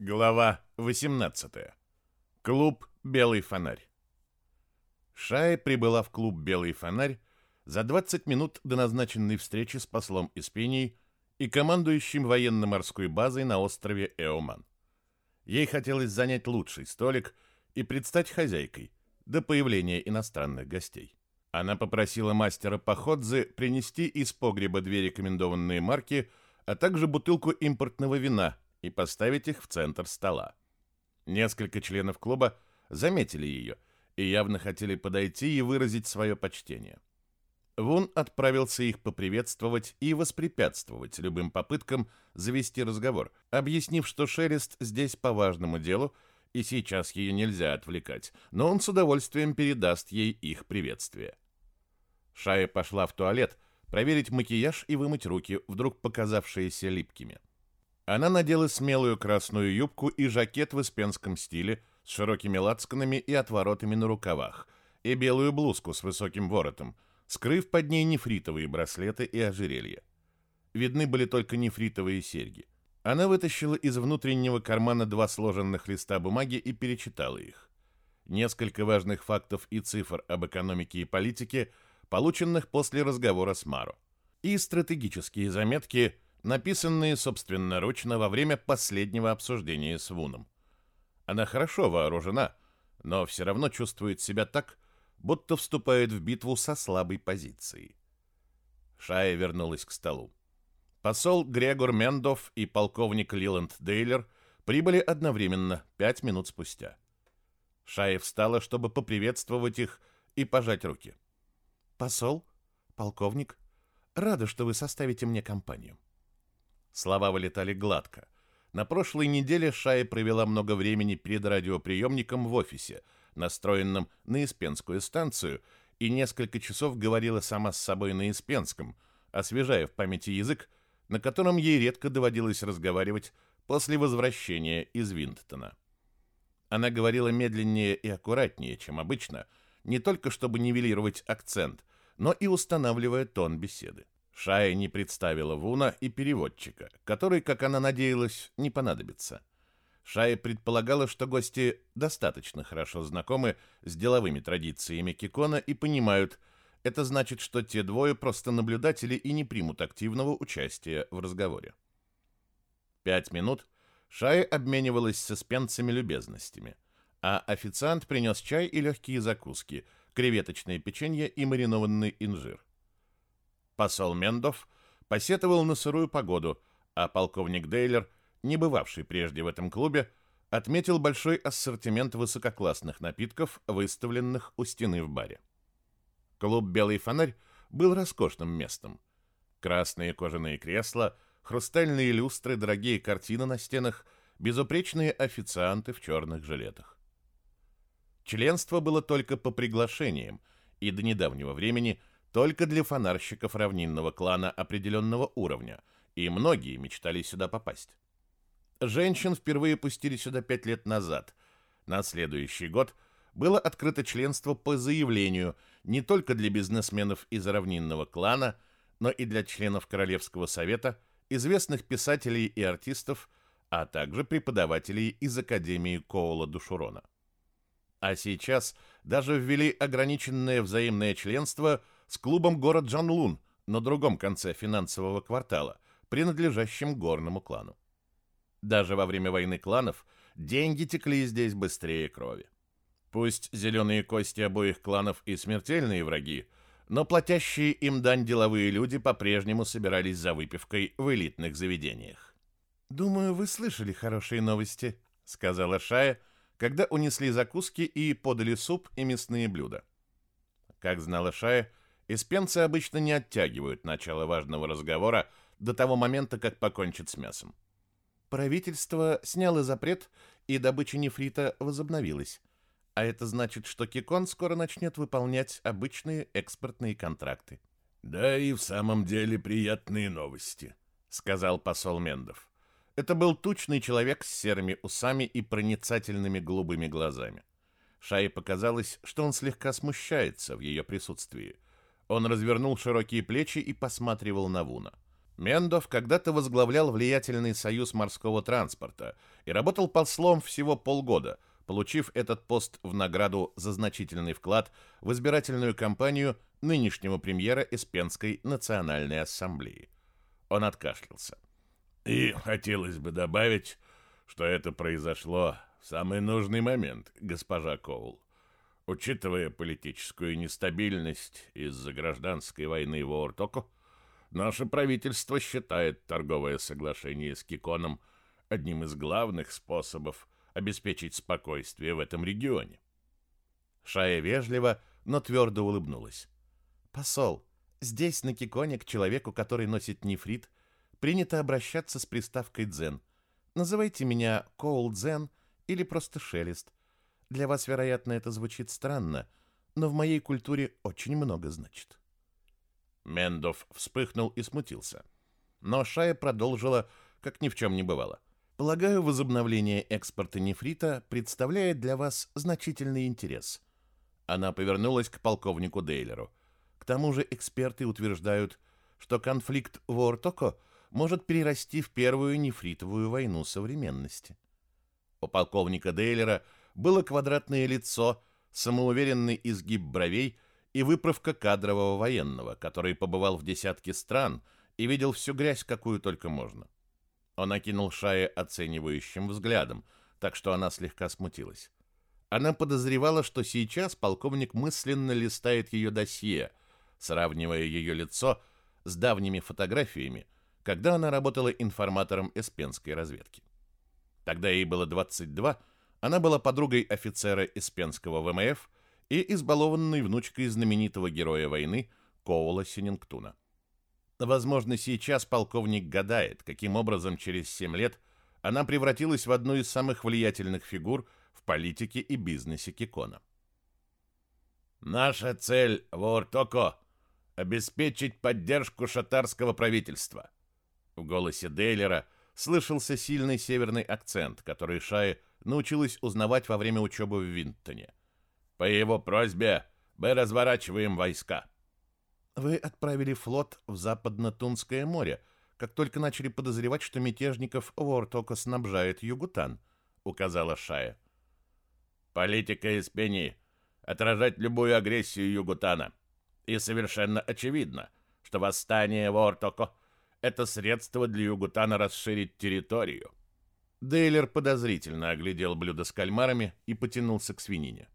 Глава 18. Клуб «Белый фонарь». Шая прибыла в клуб «Белый фонарь» за 20 минут до назначенной встречи с послом Испении и командующим военно-морской базой на острове Эоман. Ей хотелось занять лучший столик и предстать хозяйкой до появления иностранных гостей. Она попросила мастера Походзы принести из погреба две рекомендованные марки, а также бутылку импортного вина и поставить их в центр стола. Несколько членов клуба заметили ее и явно хотели подойти и выразить свое почтение. Вун отправился их поприветствовать и воспрепятствовать любым попыткам завести разговор, объяснив, что Шелест здесь по важному делу, и сейчас ее нельзя отвлекать, но он с удовольствием передаст ей их приветствие. Шая пошла в туалет проверить макияж и вымыть руки, вдруг показавшиеся липкими. Она надела смелую красную юбку и жакет в испенском стиле с широкими лацканами и отворотами на рукавах, и белую блузку с высоким воротом, скрыв под ней нефритовые браслеты и ожерелья. Видны были только нефритовые серьги. Она вытащила из внутреннего кармана два сложенных листа бумаги и перечитала их. Несколько важных фактов и цифр об экономике и политике – полученных после разговора с Маро, и стратегические заметки, написанные собственноручно во время последнего обсуждения с Вуном. Она хорошо вооружена, но все равно чувствует себя так, будто вступает в битву со слабой позицией. Шая вернулась к столу. Посол Грегор Мендов и полковник Лиланд Дейлер прибыли одновременно, пять минут спустя. Шая встала, чтобы поприветствовать их и пожать руки. Посол, полковник, рада, что вы составите мне компанию. Слова вылетали гладко. На прошлой неделе Шая провела много времени перед радиоприемником в офисе, настроенном на Испенскую станцию, и несколько часов говорила сама с собой на Испенском, освежая в памяти язык, на котором ей редко доводилось разговаривать после возвращения из Винтона. Она говорила медленнее и аккуратнее, чем обычно – не только чтобы нивелировать акцент, но и устанавливая тон беседы. Шая не представила Вуна и переводчика, который, как она надеялась, не понадобится. Шая предполагала, что гости достаточно хорошо знакомы с деловыми традициями Кикона и понимают, это значит, что те двое просто наблюдатели и не примут активного участия в разговоре. Пять минут Шая обменивалась с эспенцами любезностями а официант принес чай и легкие закуски, креветочное печенье и маринованный инжир. Посол Мендов посетовал на сырую погоду, а полковник Дейлер, не бывавший прежде в этом клубе, отметил большой ассортимент высококлассных напитков, выставленных у стены в баре. Клуб «Белый фонарь» был роскошным местом. Красные кожаные кресла, хрустальные люстры, дорогие картины на стенах, безупречные официанты в черных жилетах. Членство было только по приглашениям, и до недавнего времени только для фонарщиков равнинного клана определенного уровня, и многие мечтали сюда попасть. Женщин впервые пустили сюда пять лет назад. На следующий год было открыто членство по заявлению не только для бизнесменов из равнинного клана, но и для членов Королевского совета, известных писателей и артистов, а также преподавателей из Академии Коула Душурона. А сейчас даже ввели ограниченное взаимное членство с клубом город Джанлун на другом конце финансового квартала, принадлежащим горному клану. Даже во время войны кланов деньги текли здесь быстрее крови. Пусть зеленые кости обоих кланов и смертельные враги, но платящие им дань деловые люди по-прежнему собирались за выпивкой в элитных заведениях. «Думаю, вы слышали хорошие новости», — сказала Шая, — когда унесли закуски и подали суп и мясные блюда. Как знала Шая, испенцы обычно не оттягивают начало важного разговора до того момента, как покончат с мясом. Правительство сняло запрет, и добыча нефрита возобновилась. А это значит, что Кикон скоро начнет выполнять обычные экспортные контракты. «Да и в самом деле приятные новости», — сказал посол Мендов. Это был тучный человек с серыми усами и проницательными голубыми глазами. Шае показалось, что он слегка смущается в ее присутствии. Он развернул широкие плечи и посматривал на Вуна. Мендов когда-то возглавлял влиятельный союз морского транспорта и работал послом всего полгода, получив этот пост в награду за значительный вклад в избирательную кампанию нынешнего премьера Эспенской национальной ассамблеи. Он откашлялся. И хотелось бы добавить, что это произошло в самый нужный момент, госпожа Коул. Учитывая политическую нестабильность из-за гражданской войны в Ортоко, наше правительство считает торговое соглашение с Киконом одним из главных способов обеспечить спокойствие в этом регионе. Шая вежливо, но твердо улыбнулась. «Посол, здесь на Киконе к человеку, который носит нефрит, принято обращаться с приставкой «дзен». Называйте меня Коул Дзен или просто Шелест. Для вас, вероятно, это звучит странно, но в моей культуре очень много значит. Мендов вспыхнул и смутился. Но Шая продолжила, как ни в чем не бывало. Полагаю, возобновление экспорта нефрита представляет для вас значительный интерес. Она повернулась к полковнику Дейлеру. К тому же эксперты утверждают, что конфликт в Ортоко может перерасти в первую нефритовую войну современности. У полковника Дейлера было квадратное лицо, самоуверенный изгиб бровей и выправка кадрового военного, который побывал в десятке стран и видел всю грязь, какую только можно. Он окинул Шае оценивающим взглядом, так что она слегка смутилась. Она подозревала, что сейчас полковник мысленно листает ее досье, сравнивая ее лицо с давними фотографиями, когда она работала информатором эспенской разведки. Тогда ей было 22, она была подругой офицера эспенского ВМФ и избалованной внучкой знаменитого героя войны Коула Синингтуна. Возможно, сейчас полковник гадает, каким образом через 7 лет она превратилась в одну из самых влиятельных фигур в политике и бизнесе Кикона. «Наша цель в Ортоко — обеспечить поддержку шатарского правительства», в голосе Дейлера слышался сильный северный акцент, который Шай научилась узнавать во время учебы в Винтоне. «По его просьбе мы разворачиваем войска». «Вы отправили флот в Западно-Тунское море, как только начали подозревать, что мятежников Вортока снабжает Югутан», — указала Шая. «Политика Испении — отражать любую агрессию Югутана. И совершенно очевидно, что восстание Вортоко — это средство для Югутана расширить территорию. Дейлер подозрительно оглядел блюдо с кальмарами и потянулся к свинине.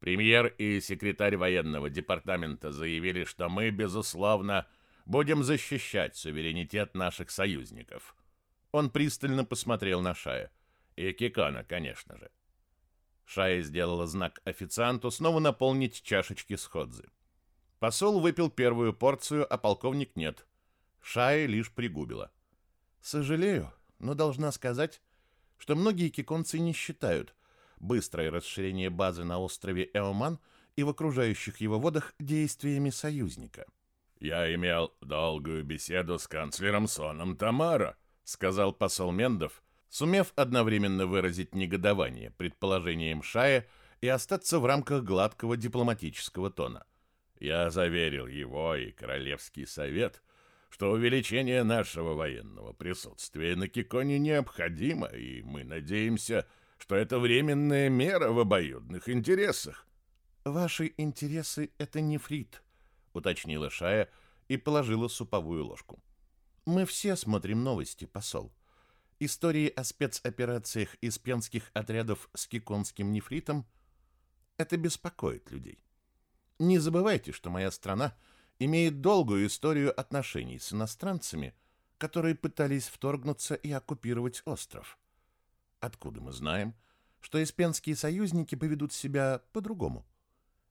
Премьер и секретарь военного департамента заявили, что мы, безусловно, будем защищать суверенитет наших союзников. Он пристально посмотрел на Шая. И Кикана, конечно же. Шая сделала знак официанту снова наполнить чашечки с ходзы. Посол выпил первую порцию, а полковник нет. Шая лишь пригубила. Сожалею, но должна сказать, что многие киконцы не считают быстрое расширение базы на острове Эоман и в окружающих его водах действиями союзника. «Я имел долгую беседу с канцлером Соном Тамара», — сказал посол Мендов, сумев одновременно выразить негодование предположением Шая и остаться в рамках гладкого дипломатического тона. «Я заверил его и Королевский совет, что увеличение нашего военного присутствия на Киконе необходимо, и мы надеемся, что это временная мера в обоюдных интересах. «Ваши интересы — это нефрит», — уточнила Шая и положила суповую ложку. «Мы все смотрим новости, посол. Истории о спецоперациях из отрядов с киконским нефритом — это беспокоит людей. Не забывайте, что моя страна — имеет долгую историю отношений с иностранцами, которые пытались вторгнуться и оккупировать остров. Откуда мы знаем, что испенские союзники поведут себя по-другому?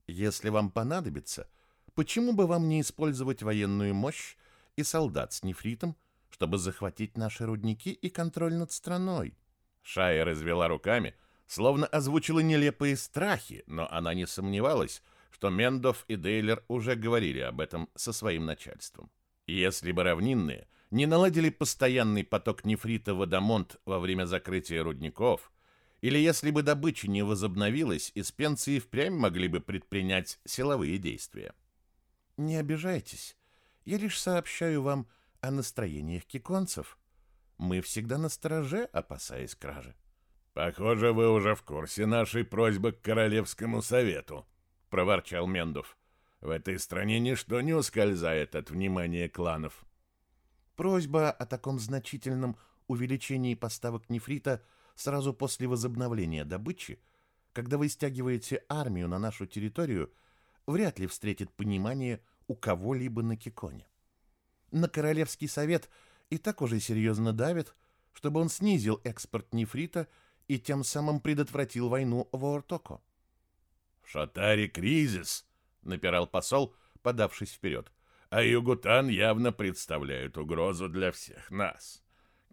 Если вам понадобится, почему бы вам не использовать военную мощь и солдат с нефритом, чтобы захватить наши рудники и контроль над страной? Шая развела руками, словно озвучила нелепые страхи, но она не сомневалась, что Мендов и Дейлер уже говорили об этом со своим начальством. Если бы равнинные не наладили постоянный поток нефрита в Адамонт во время закрытия рудников, или если бы добыча не возобновилась, испенцы впрямь могли бы предпринять силовые действия. Не обижайтесь, я лишь сообщаю вам о настроениях киконцев. Мы всегда на стороже, опасаясь кражи. Похоже, вы уже в курсе нашей просьбы к Королевскому совету, проворчал Мендов. В этой стране ничто не ускользает от внимания кланов. Просьба о таком значительном увеличении поставок нефрита сразу после возобновления добычи, когда вы стягиваете армию на нашу территорию, вряд ли встретит понимание у кого-либо на Киконе. На Королевский совет и так уже серьезно давит, чтобы он снизил экспорт нефрита и тем самым предотвратил войну в Ортоко. «В Шатаре кризис», — напирал посол, подавшись вперед, «а Югутан явно представляет угрозу для всех нас.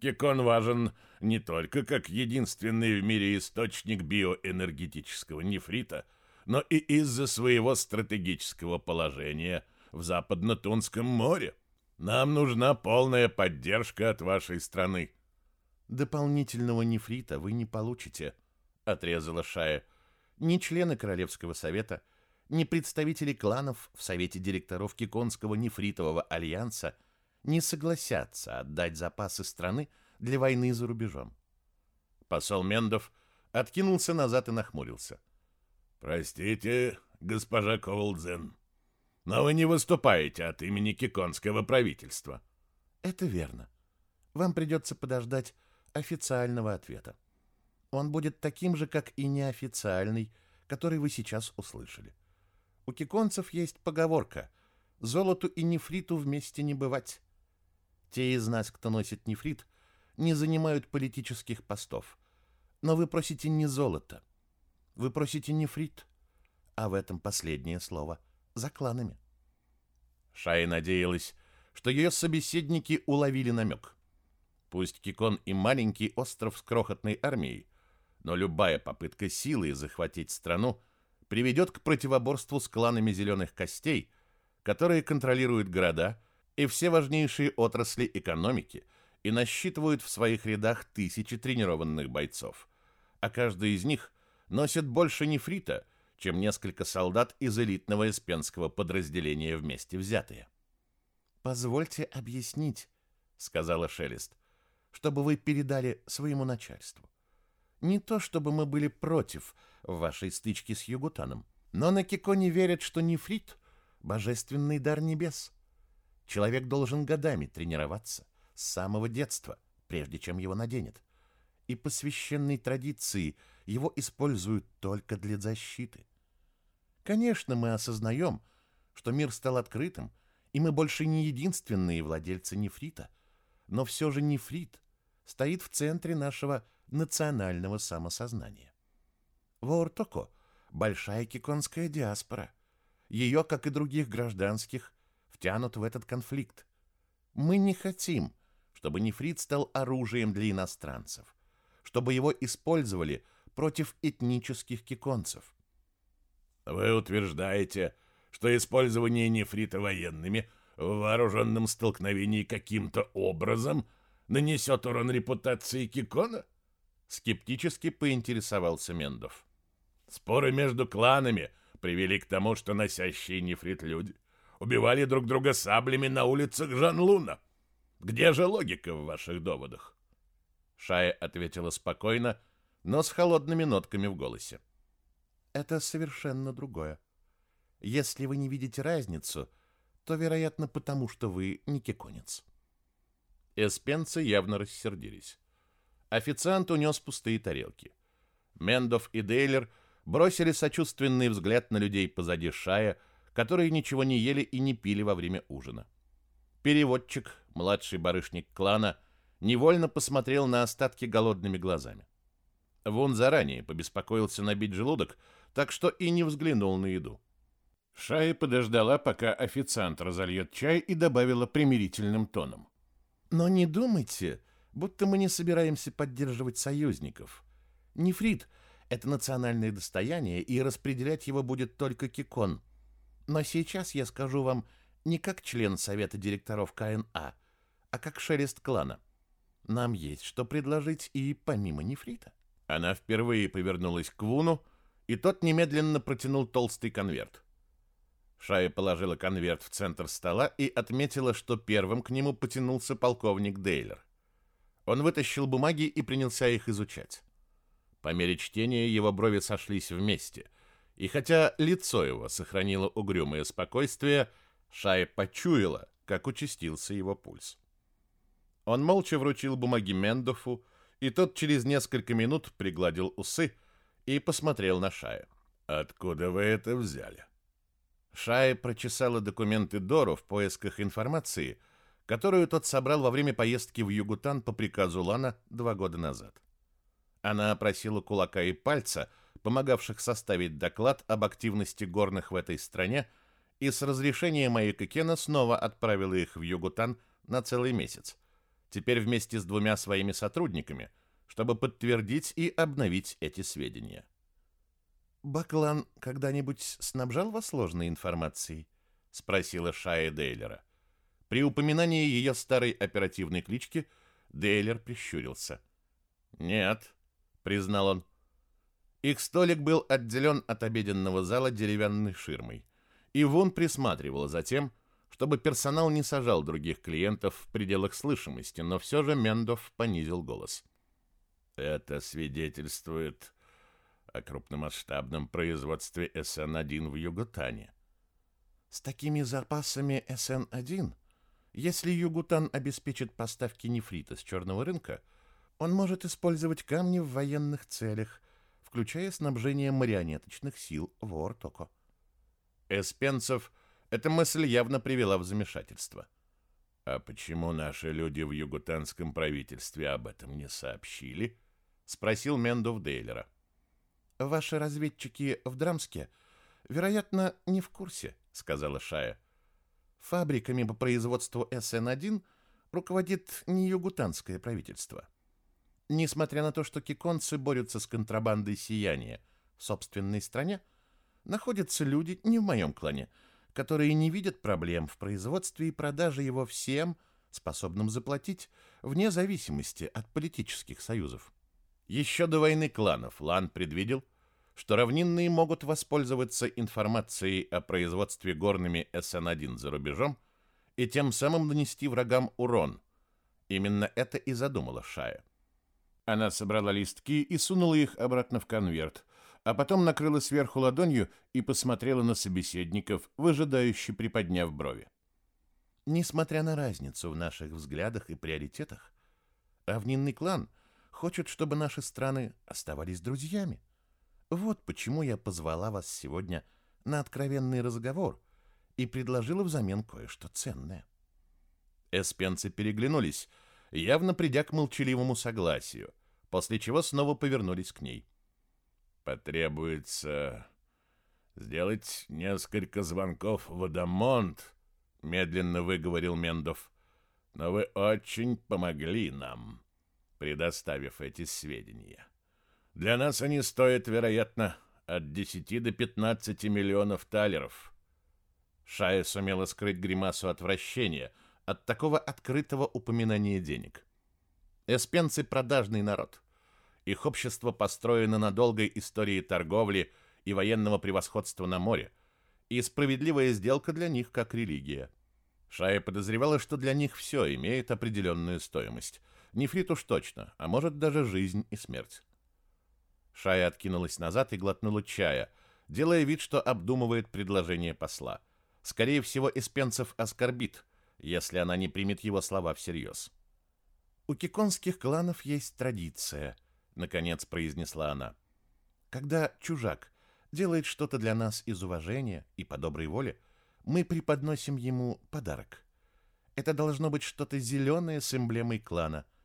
Кикон важен не только как единственный в мире источник биоэнергетического нефрита, но и из-за своего стратегического положения в Западно-Тунском море. Нам нужна полная поддержка от вашей страны. Дополнительного нефрита вы не получите, отрезала Шая. Ни члены Королевского совета, ни представители кланов в совете директоров Киконского нефритового альянса не согласятся отдать запасы страны для войны за рубежом. Посол Мендов откинулся назад и нахмурился. Простите, госпожа Коулдзен, но вы не выступаете от имени киконского правительства. Это верно. Вам придется подождать официального ответа. Он будет таким же, как и неофициальный, который вы сейчас услышали. У киконцев есть поговорка «Золоту и нефриту вместе не бывать». Те из нас, кто носит нефрит, не занимают политических постов. Но вы просите не золото. Вы просите нефрит. А в этом последнее слово — за кланами. Шай надеялась, что ее собеседники уловили намек. Пусть Кикон и маленький остров с крохотной армией, но любая попытка силой захватить страну приведет к противоборству с кланами зеленых костей, которые контролируют города и все важнейшие отрасли экономики и насчитывают в своих рядах тысячи тренированных бойцов, а каждый из них носит больше нефрита, чем несколько солдат из элитного эспенского подразделения вместе взятые. «Позвольте объяснить», — сказала Шелест, — «чтобы вы передали своему начальству. Не то, чтобы мы были против вашей стычки с Югутаном, но на Киконе верят, что нефрит — божественный дар небес. Человек должен годами тренироваться, с самого детства, прежде чем его наденет. И по священной традиции — его используют только для защиты. Конечно, мы осознаем, что мир стал открытым, и мы больше не единственные владельцы нефрита, но все же нефрит стоит в центре нашего национального самосознания. В Ортоко большая киконская диаспора. Ее, как и других гражданских, втянут в этот конфликт. Мы не хотим, чтобы нефрит стал оружием для иностранцев, чтобы его использовали – против этнических киконцев. Вы утверждаете, что использование нефрита военными в вооруженном столкновении каким-то образом нанесет урон репутации Кикона? Скептически поинтересовался Мендов. Споры между кланами привели к тому, что носящие нефрит люди убивали друг друга саблями на улицах Жанлуна. Где же логика в ваших доводах? Шая ответила спокойно, но с холодными нотками в голосе. Это совершенно другое. Если вы не видите разницу, то, вероятно, потому что вы не киконец. Эспенцы явно рассердились. Официант унес пустые тарелки. Мендов и Дейлер бросили сочувственный взгляд на людей позади Шая, которые ничего не ели и не пили во время ужина. Переводчик, младший барышник клана, невольно посмотрел на остатки голодными глазами. Вон заранее побеспокоился набить желудок, так что и не взглянул на еду. Шая подождала, пока официант разольет чай и добавила примирительным тоном. «Но не думайте, будто мы не собираемся поддерживать союзников. Нефрит — это национальное достояние, и распределять его будет только Кикон. Но сейчас я скажу вам не как член совета директоров КНА, а как шелест клана. Нам есть что предложить и помимо нефрита». Она впервые повернулась к Вуну, и тот немедленно протянул толстый конверт. Шая положила конверт в центр стола и отметила, что первым к нему потянулся полковник Дейлер. Он вытащил бумаги и принялся их изучать. По мере чтения его брови сошлись вместе, и хотя лицо его сохранило угрюмое спокойствие, Шая почуяла, как участился его пульс. Он молча вручил бумаги Мендофу, и тот через несколько минут пригладил усы и посмотрел на Шая. «Откуда вы это взяли?» Шая прочесала документы Дору в поисках информации, которую тот собрал во время поездки в Югутан по приказу Лана два года назад. Она опросила кулака и пальца, помогавших составить доклад об активности горных в этой стране, и с разрешения Майка Кена снова отправила их в Югутан на целый месяц, теперь вместе с двумя своими сотрудниками, чтобы подтвердить и обновить эти сведения. «Баклан когда-нибудь снабжал вас сложной информацией?» — спросила Шая Дейлера. При упоминании ее старой оперативной клички Дейлер прищурился. «Нет», — признал он. Их столик был отделен от обеденного зала деревянной ширмой, и Вун присматривала за тем, чтобы персонал не сажал других клиентов в пределах слышимости, но все же Мендов понизил голос. «Это свидетельствует о крупномасштабном производстве СН-1 в Югутане. С такими запасами СН-1, если Югутан обеспечит поставки нефрита с черного рынка, он может использовать камни в военных целях, включая снабжение марионеточных сил в Ортоко. Эспенцев эта мысль явно привела в замешательство. «А почему наши люди в югутанском правительстве об этом не сообщили?» — спросил Мендов Дейлера. Ваши разведчики в Драмске, вероятно, не в курсе, сказала Шая. Фабриками по производству СН-1 руководит не югутанское правительство. Несмотря на то, что киконцы борются с контрабандой сияния в собственной стране, находятся люди не в моем клане, которые не видят проблем в производстве и продаже его всем, способным заплатить, вне зависимости от политических союзов. Еще до войны кланов Лан предвидел, что равнинные могут воспользоваться информацией о производстве горными СН-1 за рубежом и тем самым нанести врагам урон. Именно это и задумала Шая. Она собрала листки и сунула их обратно в конверт, а потом накрыла сверху ладонью и посмотрела на собеседников, выжидающе приподняв брови. Несмотря на разницу в наших взглядах и приоритетах, равнинный клан — хочет, чтобы наши страны оставались друзьями. Вот почему я позвала вас сегодня на откровенный разговор и предложила взамен кое-что ценное. Эспенцы переглянулись, явно придя к молчаливому согласию, после чего снова повернулись к ней. «Потребуется сделать несколько звонков в Адамонт», — медленно выговорил Мендов. «Но вы очень помогли нам» предоставив эти сведения. Для нас они стоят, вероятно, от 10 до 15 миллионов талеров. Шая сумела скрыть гримасу отвращения от такого открытого упоминания денег. Эспенцы – продажный народ. Их общество построено на долгой истории торговли и военного превосходства на море, и справедливая сделка для них как религия. Шая подозревала, что для них все имеет определенную стоимость – Нефрит уж точно, а может даже жизнь и смерть. Шая откинулась назад и глотнула чая, делая вид, что обдумывает предложение посла. Скорее всего, Испенцев оскорбит, если она не примет его слова всерьез. «У киконских кланов есть традиция», — наконец произнесла она. «Когда чужак делает что-то для нас из уважения и по доброй воле, мы преподносим ему подарок. Это должно быть что-то зеленое с эмблемой клана —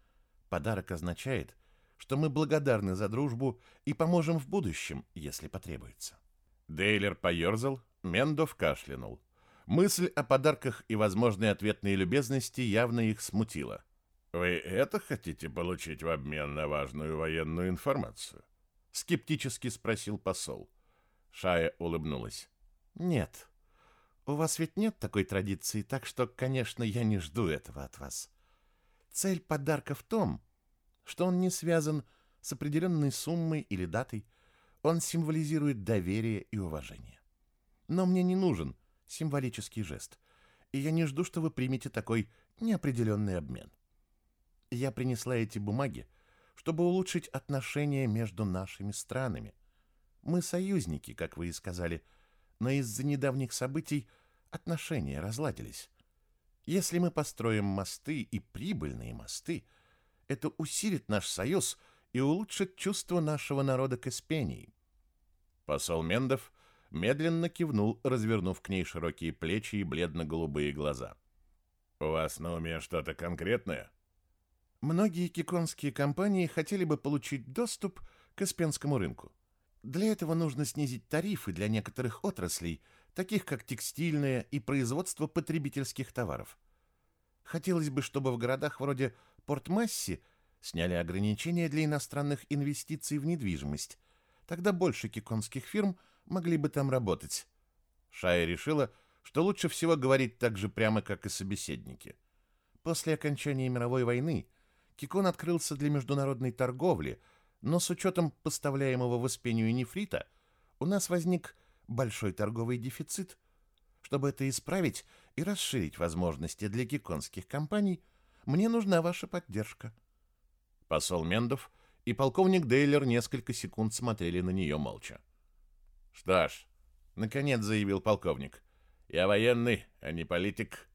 Подарок означает, что мы благодарны за дружбу и поможем в будущем, если потребуется. Дейлер поерзал, Мендов кашлянул. Мысль о подарках и возможной ответной любезности явно их смутила. «Вы это хотите получить в обмен на важную военную информацию?» — скептически спросил посол. Шая улыбнулась. «Нет. У вас ведь нет такой традиции, так что, конечно, я не жду этого от вас. Цель подарка в том, что он не связан с определенной суммой или датой, он символизирует доверие и уважение. Но мне не нужен символический жест. И я не жду, что вы примете такой неопределенный обмен. Я принесла эти бумаги, чтобы улучшить отношения между нашими странами. Мы союзники, как вы и сказали, но из-за недавних событий отношения разладились. Если мы построим мосты и прибыльные мосты, это усилит наш союз и улучшит чувство нашего народа к Эспении. Посол Мендов медленно кивнул, развернув к ней широкие плечи и бледно-голубые глаза. «У вас на уме что-то конкретное?» Многие киконские компании хотели бы получить доступ к Эспенскому рынку. Для этого нужно снизить тарифы для некоторых отраслей, таких как текстильное и производство потребительских товаров. Хотелось бы, чтобы в городах вроде Порт-Масси сняли ограничения для иностранных инвестиций в недвижимость. Тогда больше киконских фирм могли бы там работать. Шая решила, что лучше всего говорить так же прямо, как и собеседники. После окончания мировой войны Кикон открылся для международной торговли, но с учетом поставляемого в Испению нефрита у нас возник большой торговый дефицит. Чтобы это исправить и расширить возможности для киконских компаний, мне нужна ваша поддержка. Посол Мендов и полковник Дейлер несколько секунд смотрели на нее молча. «Что ж», — наконец заявил полковник, — «я военный, а не политик,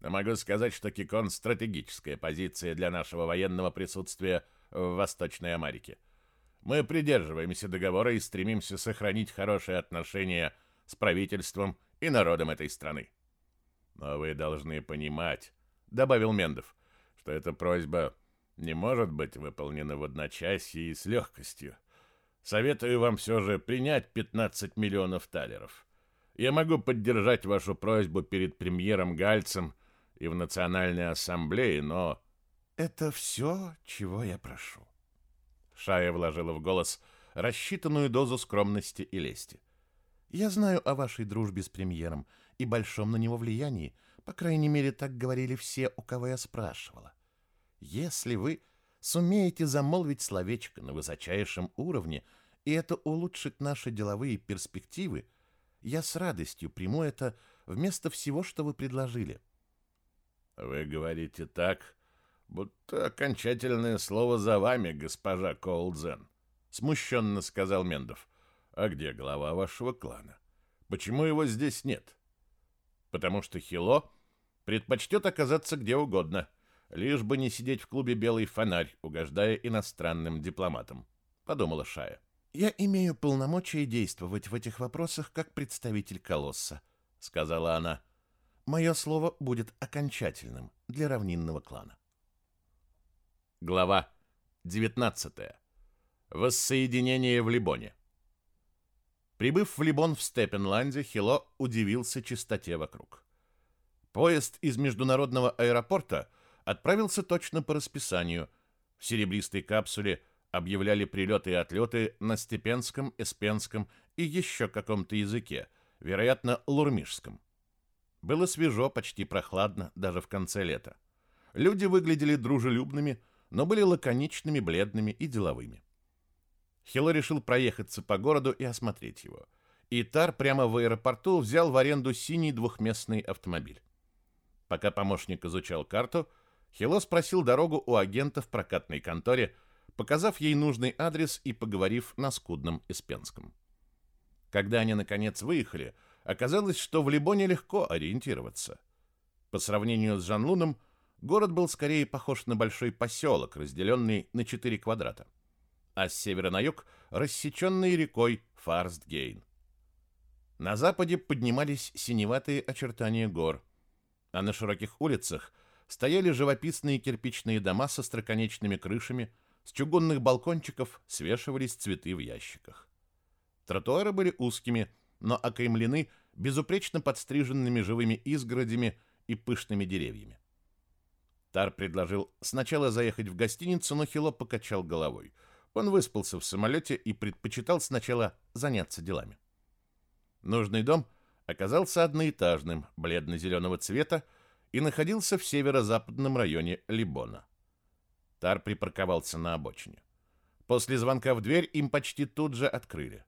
но могу сказать, что Кикон — стратегическая позиция для нашего военного присутствия в Восточной Америке. Мы придерживаемся договора и стремимся сохранить хорошие отношения с правительством и народом этой страны. Но вы должны понимать, — добавил Мендов, — что эта просьба не может быть выполнена в одночасье и с легкостью. Советую вам все же принять 15 миллионов талеров. Я могу поддержать вашу просьбу перед премьером Гальцем и в Национальной Ассамблее, но... Это все, чего я прошу. Шая вложила в голос рассчитанную дозу скромности и лести. Я знаю о вашей дружбе с премьером и большом на него влиянии, по крайней мере, так говорили все, у кого я спрашивала. Если вы сумеете замолвить словечко на высочайшем уровне, и это улучшит наши деловые перспективы, я с радостью приму это вместо всего, что вы предложили. Вы говорите так, будто окончательное слово за вами, госпожа Коулдзен, смущенно сказал Мендов. А где глава вашего клана? Почему его здесь нет? Потому что Хило предпочтет оказаться где угодно — лишь бы не сидеть в клубе «Белый фонарь», угождая иностранным дипломатам, подумала Шая. «Я имею полномочия действовать в этих вопросах как представитель колосса», — сказала она. «Мое слово будет окончательным для равнинного клана». Глава 19. Воссоединение в Либоне. Прибыв в Либон в Степенланде, Хило удивился чистоте вокруг. Поезд из международного аэропорта — отправился точно по расписанию. В серебристой капсуле объявляли прилеты и отлеты на степенском, эспенском и еще каком-то языке, вероятно, лурмишском. Было свежо, почти прохладно, даже в конце лета. Люди выглядели дружелюбными, но были лаконичными, бледными и деловыми. Хило решил проехаться по городу и осмотреть его. И Тар прямо в аэропорту взял в аренду синий двухместный автомобиль. Пока помощник изучал карту, Хило спросил дорогу у агента в прокатной конторе, показав ей нужный адрес и поговорив на скудном испенском. Когда они, наконец, выехали, оказалось, что в Либоне легко ориентироваться. По сравнению с Жанлуном, город был скорее похож на большой поселок, разделенный на четыре квадрата, а с севера на юг рассеченный рекой Фарстгейн. На западе поднимались синеватые очертания гор, а на широких улицах стояли живописные кирпичные дома со строконечными крышами, с чугунных балкончиков свешивались цветы в ящиках. Тротуары были узкими, но окаймлены безупречно подстриженными живыми изгородями и пышными деревьями. Тар предложил сначала заехать в гостиницу, но Хило покачал головой. Он выспался в самолете и предпочитал сначала заняться делами. Нужный дом оказался одноэтажным, бледно-зеленого цвета, и находился в северо-западном районе Либона. Тар припарковался на обочине. После звонка в дверь им почти тут же открыли.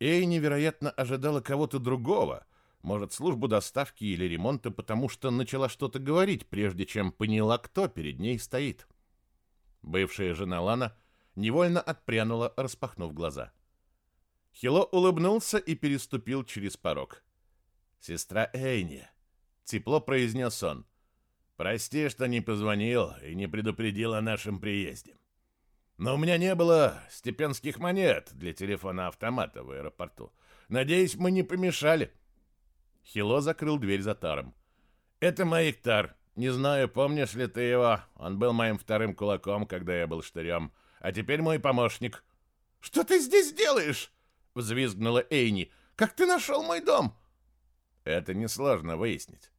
Эй невероятно ожидала кого-то другого, Может, службу доставки или ремонта, потому что начала что-то говорить, прежде чем поняла, кто перед ней стоит. Бывшая жена Лана невольно отпрянула, распахнув глаза. Хило улыбнулся и переступил через порог. «Сестра Эйни», — тепло произнес он, — «прости, что не позвонил и не предупредил о нашем приезде. Но у меня не было степенских монет для телефона-автомата в аэропорту. Надеюсь, мы не помешали». Хило закрыл дверь за Таром. «Это Маик Тар. Не знаю, помнишь ли ты его. Он был моим вторым кулаком, когда я был штырем. А теперь мой помощник». «Что ты здесь делаешь?» — взвизгнула Эйни. «Как ты нашел мой дом?» Это несложно выяснить.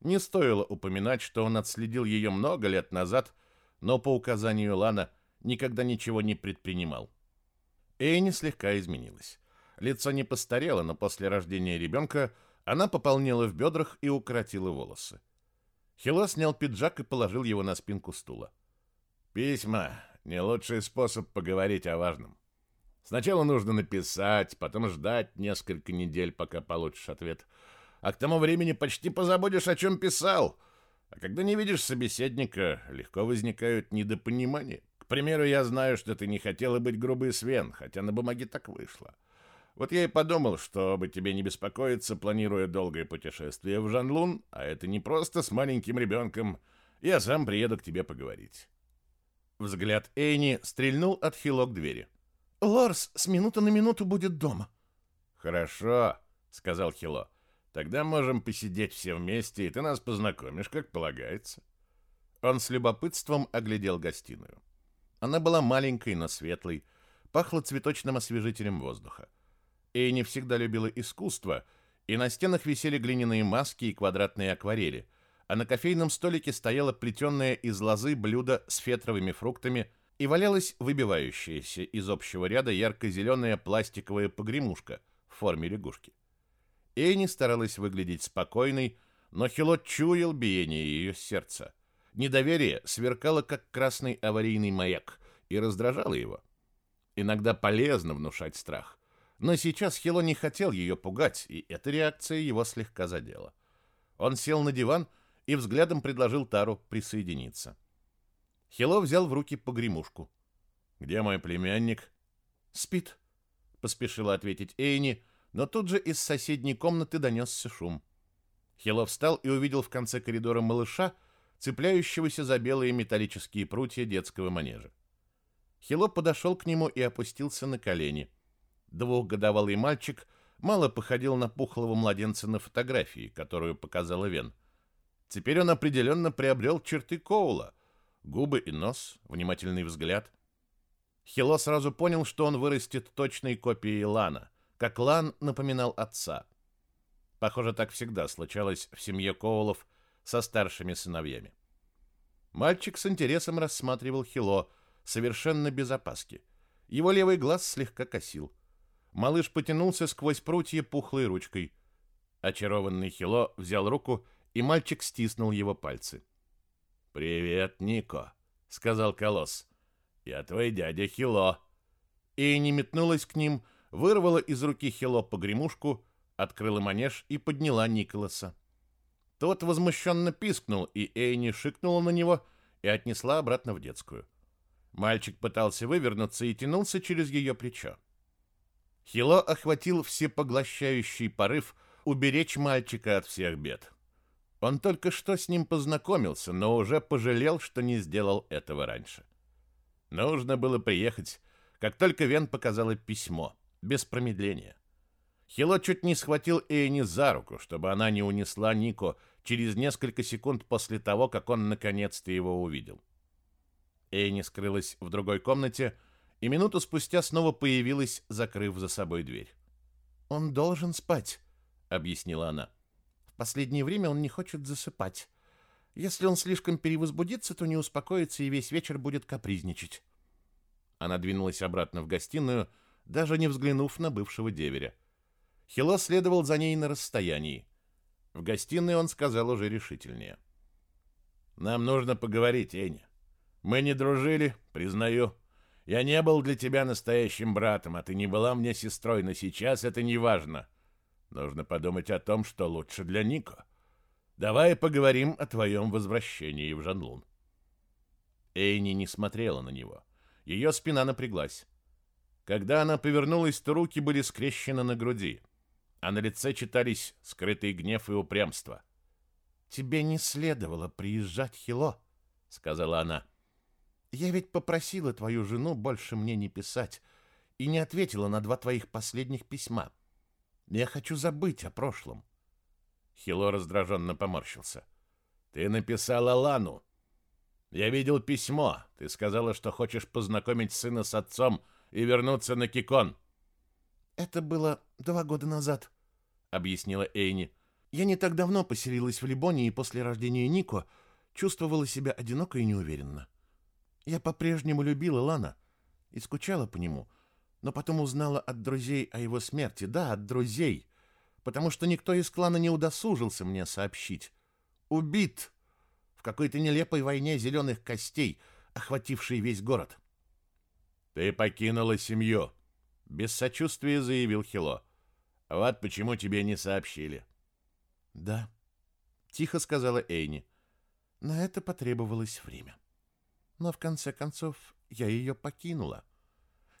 Не стоило упоминать, что он отследил ее много лет назад, но по указанию Лана никогда ничего не предпринимал. Эйни слегка изменилась. Лицо не постарело, но после рождения ребенка она пополнела в бедрах и укоротила волосы. Хило снял пиджак и положил его на спинку стула. «Письма — не лучший способ поговорить о важном. Сначала нужно написать, потом ждать несколько недель, пока получишь ответ. А к тому времени почти позабудешь, о чем писал. А когда не видишь собеседника, легко возникают недопонимания. К примеру, я знаю, что ты не хотела быть грубой Свен, хотя на бумаге так вышло. Вот я и подумал, чтобы тебе не беспокоиться, планируя долгое путешествие в Жанлун, а это не просто с маленьким ребенком, я сам приеду к тебе поговорить. Взгляд Эйни стрельнул от Хило к двери. «Лорс с минуты на минуту будет дома». «Хорошо», — сказал Хило. «Тогда можем посидеть все вместе, и ты нас познакомишь, как полагается». Он с любопытством оглядел гостиную. Она была маленькой, но светлой, пахла цветочным освежителем воздуха. Эйни всегда любила искусство, и на стенах висели глиняные маски и квадратные акварели, а на кофейном столике стояло плетенное из лозы блюдо с фетровыми фруктами и валялась выбивающаяся из общего ряда ярко-зеленая пластиковая погремушка в форме лягушки. Эйни старалась выглядеть спокойной, но Хилот чуял биение ее сердца. Недоверие сверкало, как красный аварийный маяк, и раздражало его. Иногда полезно внушать страх, но сейчас Хило не хотел ее пугать, и эта реакция его слегка задела. Он сел на диван и взглядом предложил Тару присоединиться. Хило взял в руки погремушку. «Где мой племянник?» «Спит», — поспешила ответить Эйни, но тут же из соседней комнаты донесся шум. Хило встал и увидел в конце коридора малыша, цепляющегося за белые металлические прутья детского манежа. Хило подошел к нему и опустился на колени. Двухгодовалый мальчик мало походил на пухлого младенца на фотографии, которую показала Вен. Теперь он определенно приобрел черты Коула, губы и нос, внимательный взгляд. Хило сразу понял, что он вырастет точной копией Лана, как Лан напоминал отца. Похоже, так всегда случалось в семье Коулов со старшими сыновьями. Мальчик с интересом рассматривал Хило, совершенно без опаски. Его левый глаз слегка косил. Малыш потянулся сквозь прутья пухлой ручкой. Очарованный Хило взял руку, и мальчик стиснул его пальцы. «Привет, Нико», — сказал Колосс. «Я твой дядя Хило». И не метнулась к ним, вырвала из руки Хило погремушку, открыла манеж и подняла Николаса. Тот возмущенно пискнул, и Эйни шикнула на него и отнесла обратно в детскую. Мальчик пытался вывернуться и тянулся через ее плечо. Хило охватил всепоглощающий порыв уберечь мальчика от всех бед. Он только что с ним познакомился, но уже пожалел, что не сделал этого раньше. Нужно было приехать, как только Вен показала письмо, без промедления. Хило чуть не схватил Эйни за руку, чтобы она не унесла Нико через несколько секунд после того, как он наконец-то его увидел. Эйни скрылась в другой комнате, и минуту спустя снова появилась, закрыв за собой дверь. «Он должен спать», — объяснила она. «В последнее время он не хочет засыпать. Если он слишком перевозбудится, то не успокоится и весь вечер будет капризничать». Она двинулась обратно в гостиную, даже не взглянув на бывшего деверя. Хило следовал за ней на расстоянии. В гостиной он сказал уже решительнее. «Нам нужно поговорить, Эня. Мы не дружили, признаю. Я не был для тебя настоящим братом, а ты не была мне сестрой, но сейчас это не важно. Нужно подумать о том, что лучше для Нико. Давай поговорим о твоем возвращении в Жанлун. Эйни не смотрела на него. Ее спина напряглась. Когда она повернулась, то руки были скрещены на груди, а на лице читались скрытый гнев и упрямство. «Тебе не следовало приезжать, Хило», — сказала она. «Я ведь попросила твою жену больше мне не писать и не ответила на два твоих последних письма. Я хочу забыть о прошлом». Хило раздраженно поморщился. «Ты написала Лану. Я видел письмо. Ты сказала, что хочешь познакомить сына с отцом и вернуться на Кикон». «Это было два года назад», — объяснила Эйни. «Я не так давно поселилась в Либоне и после рождения Нико чувствовала себя одиноко и неуверенно. Я по-прежнему любила Лана и скучала по нему, но потом узнала от друзей о его смерти. Да, от друзей, потому что никто из клана не удосужился мне сообщить. Убит в какой-то нелепой войне зеленых костей, охватившей весь город. «Ты покинула семью», — без сочувствия заявил Хило. «Вот почему тебе не сообщили». «Да», — тихо сказала Эйни. «На это потребовалось время. Но в конце концов я ее покинула.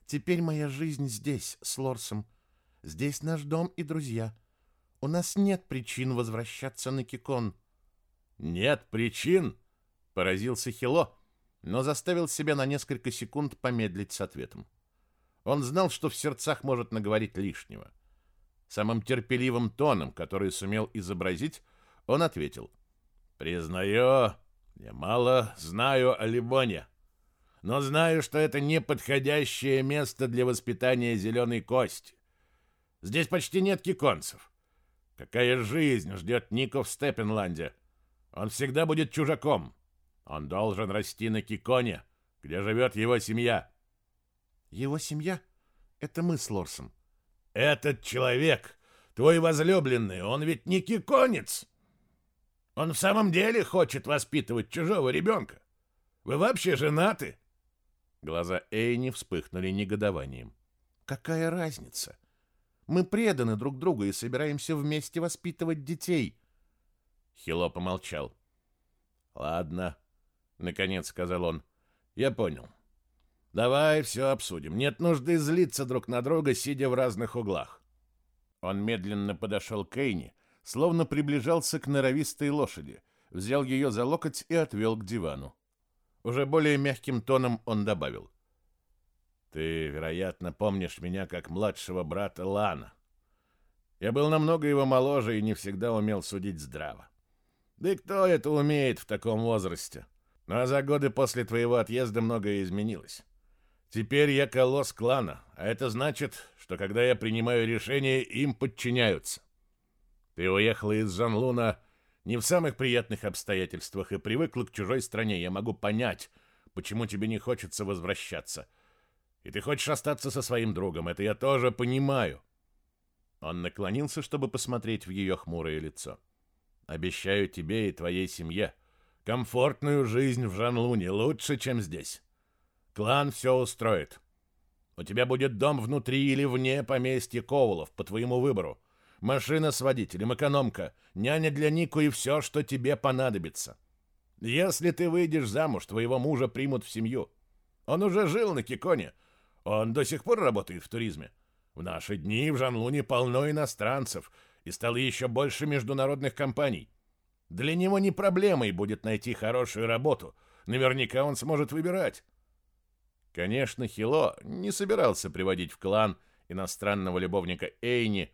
Теперь моя жизнь здесь, с Лорсом. Здесь наш дом и друзья. У нас нет причин возвращаться на Кикон». «Нет причин?» — поразился Хило, но заставил себя на несколько секунд помедлить с ответом. Он знал, что в сердцах может наговорить лишнего. Самым терпеливым тоном, который сумел изобразить, он ответил. «Признаю, я мало знаю о Ливоне, но знаю, что это неподходящее место для воспитания зеленой кости. Здесь почти нет киконцев. Какая жизнь ждет Нико в Степенланде? Он всегда будет чужаком. Он должен расти на Киконе, где живет его семья. Его семья — это мы с Лорсом. Этот человек, твой возлюбленный, он ведь не киконец. Он в самом деле хочет воспитывать чужого ребенка. Вы вообще женаты?» Глаза Эйни вспыхнули негодованием. «Какая разница? Мы преданы друг другу и собираемся вместе воспитывать детей». Хило помолчал. «Ладно», — наконец сказал он. «Я понял. Давай все обсудим. Нет нужды злиться друг на друга, сидя в разных углах. Он медленно подошел к Эйни, словно приближался к норовистой лошади, взял ее за локоть и отвел к дивану. Уже более мягким тоном он добавил. «Ты, вероятно, помнишь меня как младшего брата Лана. Я был намного его моложе и не всегда умел судить здраво. Да и кто это умеет в таком возрасте? Ну а за годы после твоего отъезда многое изменилось. Теперь я колосс клана, а это значит, что когда я принимаю решения, им подчиняются. Ты уехала из Жанлуна не в самых приятных обстоятельствах и привыкла к чужой стране. Я могу понять, почему тебе не хочется возвращаться. И ты хочешь остаться со своим другом, это я тоже понимаю. Он наклонился, чтобы посмотреть в ее хмурое лицо. Обещаю тебе и твоей семье комфортную жизнь в Жанлуне, лучше, чем здесь. Клан все устроит. У тебя будет дом внутри или вне поместья Коулов, по твоему выбору. Машина с водителем, экономка, няня для Нику и все, что тебе понадобится. Если ты выйдешь замуж, твоего мужа примут в семью. Он уже жил на Киконе. Он до сих пор работает в туризме. В наши дни в Жанлуне полно иностранцев, и стало еще больше международных компаний. Для него не проблемой будет найти хорошую работу. Наверняка он сможет выбирать. Конечно, Хило не собирался приводить в клан иностранного любовника Эйни,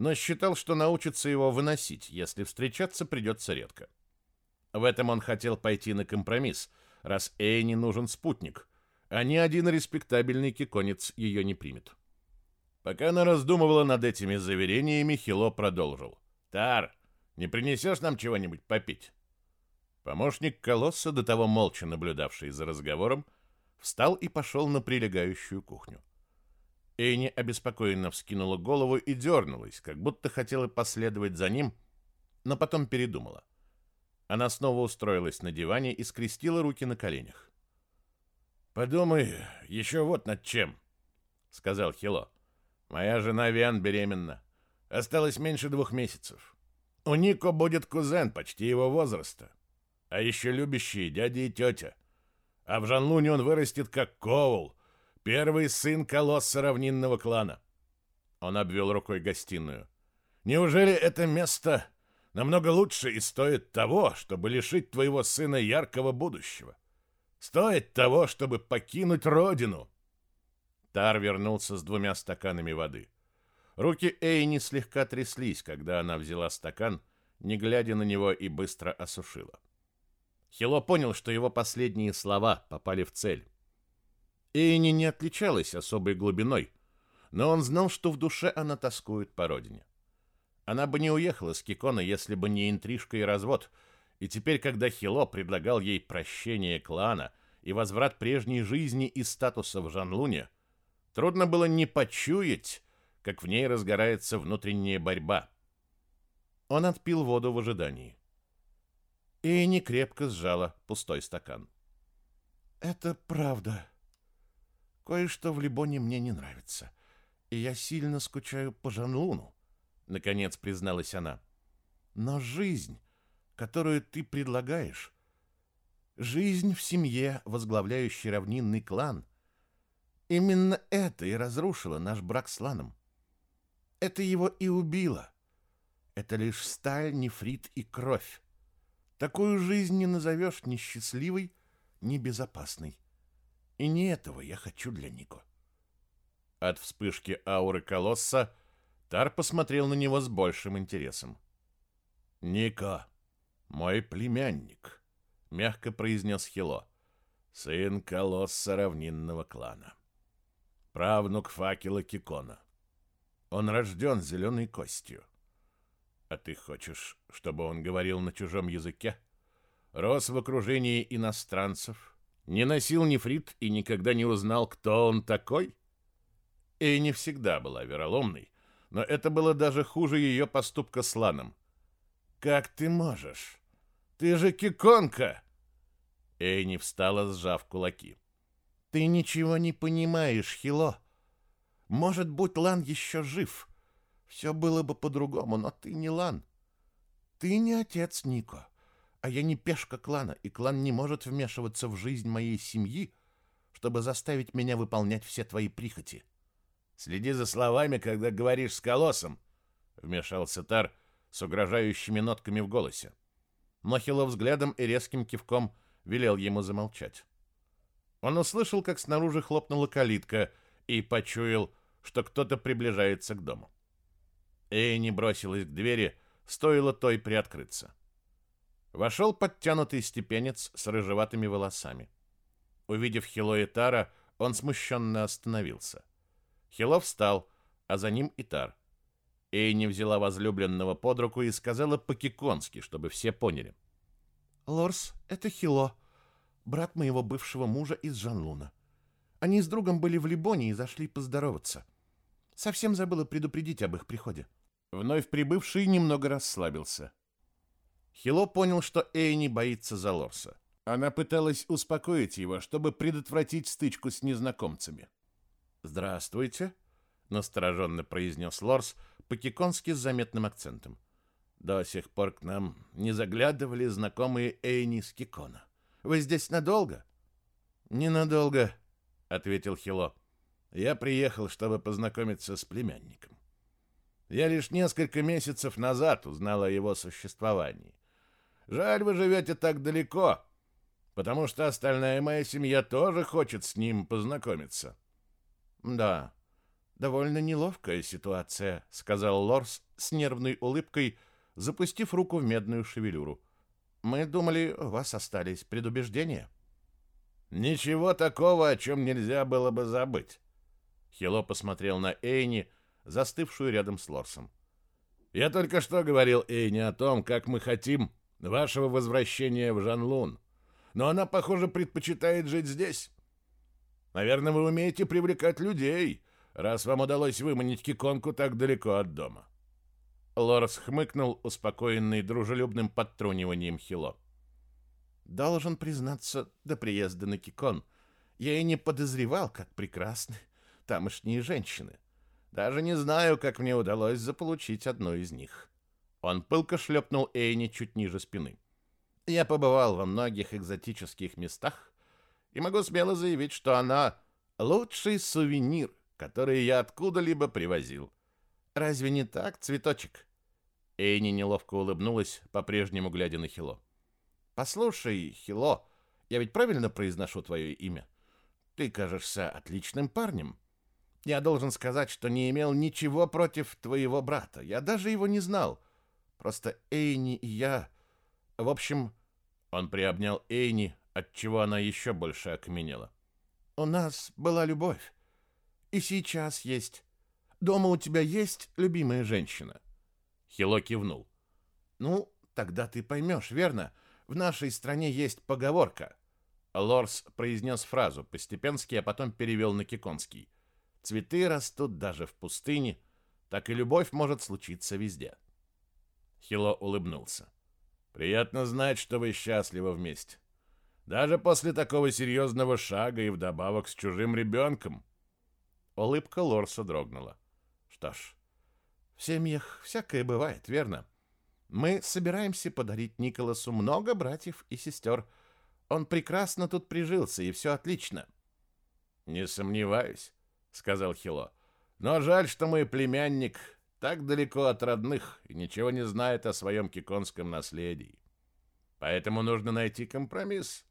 но считал, что научится его выносить, если встречаться придется редко. В этом он хотел пойти на компромисс, раз Эйни нужен спутник, а ни один респектабельный киконец ее не примет. Пока она раздумывала над этими заверениями, Хило продолжил. «Тар, не принесешь нам чего-нибудь попить?» Помощник колосса, до того молча наблюдавший за разговором, встал и пошел на прилегающую кухню. Эйни обеспокоенно вскинула голову и дернулась, как будто хотела последовать за ним, но потом передумала. Она снова устроилась на диване и скрестила руки на коленях. «Подумай еще вот над чем», — сказал Хило. «Моя жена Виан беременна. Осталось меньше двух месяцев. У Нико будет кузен почти его возраста. А еще любящие дядя и тетя. А в Жанлуне он вырастет как Коул, первый сын колосса равнинного клана. Он обвел рукой гостиную. Неужели это место намного лучше и стоит того, чтобы лишить твоего сына яркого будущего? Стоит того, чтобы покинуть родину. Тар вернулся с двумя стаканами воды. Руки Эйни слегка тряслись, когда она взяла стакан, не глядя на него и быстро осушила. Хило понял, что его последние слова попали в цель. Эйни не отличалась особой глубиной, но он знал, что в душе она тоскует по родине. Она бы не уехала с Кикона, если бы не интрижка и развод, и теперь, когда Хило предлагал ей прощение клана и возврат прежней жизни и статуса в Жанлуне, трудно было не почуять, как в ней разгорается внутренняя борьба. Он отпил воду в ожидании. И не крепко сжала пустой стакан. «Это правда. Кое-что в Либоне мне не нравится, и я сильно скучаю по Жанлуну», — наконец призналась она. «Но жизнь, которую ты предлагаешь, жизнь в семье, возглавляющей равнинный клан, именно это и разрушило наш брак с Ланом. Это его и убило. Это лишь сталь, нефрит и кровь. Такую жизнь не назовешь ни счастливой, ни безопасной. И не этого я хочу для Нико. От вспышки ауры колосса Тар посмотрел на него с большим интересом. «Ника, мой племянник», — мягко произнес Хило, — «сын колосса равнинного клана, правнук факела Кикона. Он рожден зеленой костью. А ты хочешь, чтобы он говорил на чужом языке? Рос в окружении иностранцев, не носил нефрит и никогда не узнал, кто он такой? И не всегда была вероломной, но это было даже хуже ее поступка с Ланом. «Как ты можешь? Ты же киконка!» Эйни встала, сжав кулаки. «Ты ничего не понимаешь, Хило. Может быть, Лан еще жив. Все было бы по-другому, но ты не Лан. Ты не отец Нико, а я не пешка клана, и клан не может вмешиваться в жизнь моей семьи, чтобы заставить меня выполнять все твои прихоти. Следи за словами, когда говоришь с колоссом, вмешался Тар с угрожающими нотками в голосе. Махило взглядом и резким кивком велел ему замолчать. Он услышал, как снаружи хлопнула калитка, и почуял, что кто-то приближается к дому. Эйни бросилась к двери, стоило той приоткрыться. Вошел подтянутый степенец с рыжеватыми волосами. Увидев Хило и Тара, он смущенно остановился. Хило встал, а за ним и Тар. Эйни взяла возлюбленного под руку и сказала по-киконски, чтобы все поняли. «Лорс, это Хило, брат моего бывшего мужа из Жанлуна. Они с другом были в Либоне и зашли поздороваться. Совсем забыла предупредить об их приходе. Вновь прибывший немного расслабился. Хило понял, что Эйни боится за Лорса. Она пыталась успокоить его, чтобы предотвратить стычку с незнакомцами. «Здравствуйте», — настороженно произнес Лорс, по-киконски с заметным акцентом. «До сих пор к нам не заглядывали знакомые Эйни с Кикона. Вы здесь надолго?» «Ненадолго», ответил Хило. Я приехал, чтобы познакомиться с племянником. Я лишь несколько месяцев назад узнал о его существовании. Жаль, вы живете так далеко, потому что остальная моя семья тоже хочет с ним познакомиться. Да, довольно неловкая ситуация, сказал Лорс с нервной улыбкой, запустив руку в медную шевелюру. Мы думали, у вас остались предубеждения. Ничего такого, о чем нельзя было бы забыть. Хило посмотрел на Эйни, застывшую рядом с Лорсом. Я только что говорил Эйни о том, как мы хотим вашего возвращения в Жанлун. Но она, похоже, предпочитает жить здесь. Наверное, вы умеете привлекать людей, раз вам удалось выманить Киконку так далеко от дома. Лорс хмыкнул, успокоенный дружелюбным подтруниванием Хило. Должен признаться, до приезда на Кикон я и не подозревал, как прекрасны тамошние женщины. Даже не знаю, как мне удалось заполучить одну из них. Он пылко шлепнул Эйни чуть ниже спины. Я побывал во многих экзотических местах и могу смело заявить, что она лучший сувенир, который я откуда-либо привозил. Разве не так, цветочек? Эйни неловко улыбнулась, по-прежнему глядя на Хило. Послушай, Хило, я ведь правильно произношу твое имя? Ты кажешься отличным парнем. Я должен сказать, что не имел ничего против твоего брата. Я даже его не знал. Просто Эйни и я... В общем, он приобнял Эйни, отчего она еще больше окаменела. У нас была любовь. И сейчас есть. Дома у тебя есть любимая женщина? Хило кивнул. Ну, тогда ты поймешь, верно? В нашей стране есть поговорка. Лорс произнес фразу постепенски, а потом перевел на киконский. Цветы растут даже в пустыне, так и любовь может случиться везде. Хило улыбнулся. «Приятно знать, что вы счастливы вместе. Даже после такого серьезного шага и вдобавок с чужим ребенком». Улыбка Лорса дрогнула. «Что ж, в семьях всякое бывает, верно? Мы собираемся подарить Николасу много братьев и сестер. Он прекрасно тут прижился, и все отлично». «Не сомневаюсь», — сказал Хило. «Но жаль, что мой племянник так далеко от родных и ничего не знает о своем киконском наследии. Поэтому нужно найти компромисс.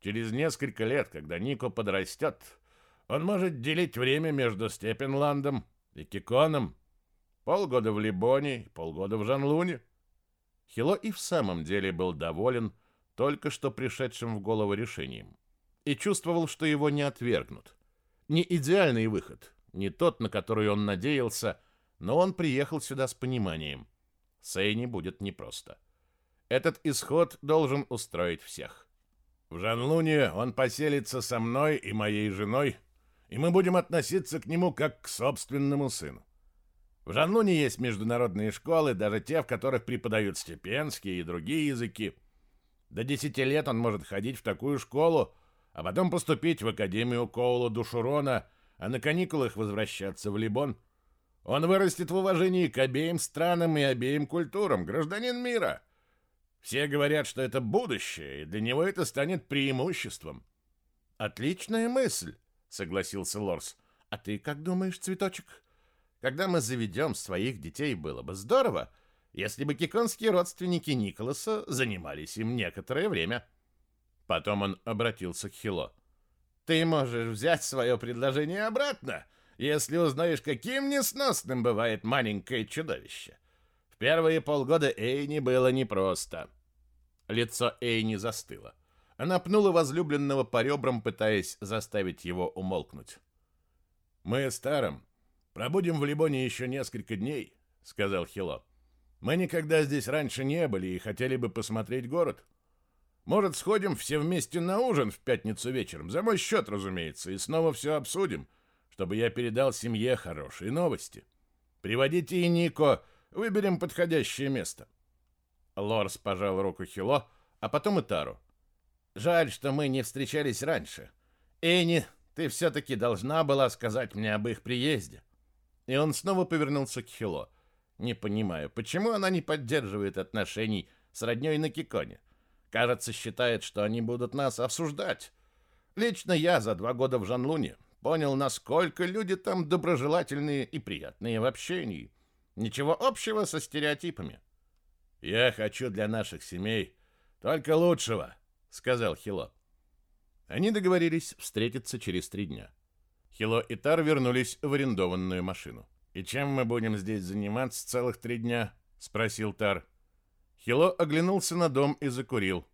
Через несколько лет, когда Нико подрастет, он может делить время между Степенландом и Киконом. Полгода в Либоне, полгода в Жанлуне. Хило и в самом деле был доволен только что пришедшим в голову решением и чувствовал, что его не отвергнут. Не идеальный выход, не тот, на который он надеялся, но он приехал сюда с пониманием. Сейни будет непросто. Этот исход должен устроить всех. В Жанлуне он поселится со мной и моей женой, и мы будем относиться к нему как к собственному сыну. В Жанлуне есть международные школы, даже те, в которых преподают степенские и другие языки. До 10 лет он может ходить в такую школу, а потом поступить в Академию Коула Душурона, а на каникулах возвращаться в Либон – он вырастет в уважении к обеим странам и обеим культурам, гражданин мира. Все говорят, что это будущее, и для него это станет преимуществом. Отличная мысль, согласился Лорс. А ты как думаешь, цветочек? Когда мы заведем своих детей, было бы здорово, если бы киконские родственники Николаса занимались им некоторое время. Потом он обратился к Хило. Ты можешь взять свое предложение обратно если узнаешь, каким несносным бывает маленькое чудовище. В первые полгода Эйни было непросто. Лицо Эйни застыло. Она пнула возлюбленного по ребрам, пытаясь заставить его умолкнуть. «Мы с Таром пробудем в Либоне еще несколько дней», — сказал Хило. «Мы никогда здесь раньше не были и хотели бы посмотреть город. Может, сходим все вместе на ужин в пятницу вечером, за мой счет, разумеется, и снова все обсудим, чтобы я передал семье хорошие новости. Приводите и Нико, выберем подходящее место. Лорс пожал руку Хило, а потом и Тару. Жаль, что мы не встречались раньше. Эни, ты все-таки должна была сказать мне об их приезде. И он снова повернулся к Хило. Не понимаю, почему она не поддерживает отношений с родней на Киконе? Кажется, считает, что они будут нас осуждать. Лично я за два года в Жанлуне понял, насколько люди там доброжелательные и приятные в общении. Ничего общего со стереотипами. «Я хочу для наших семей только лучшего», — сказал Хило. Они договорились встретиться через три дня. Хило и Тар вернулись в арендованную машину. «И чем мы будем здесь заниматься целых три дня?» — спросил Тар. Хило оглянулся на дом и закурил.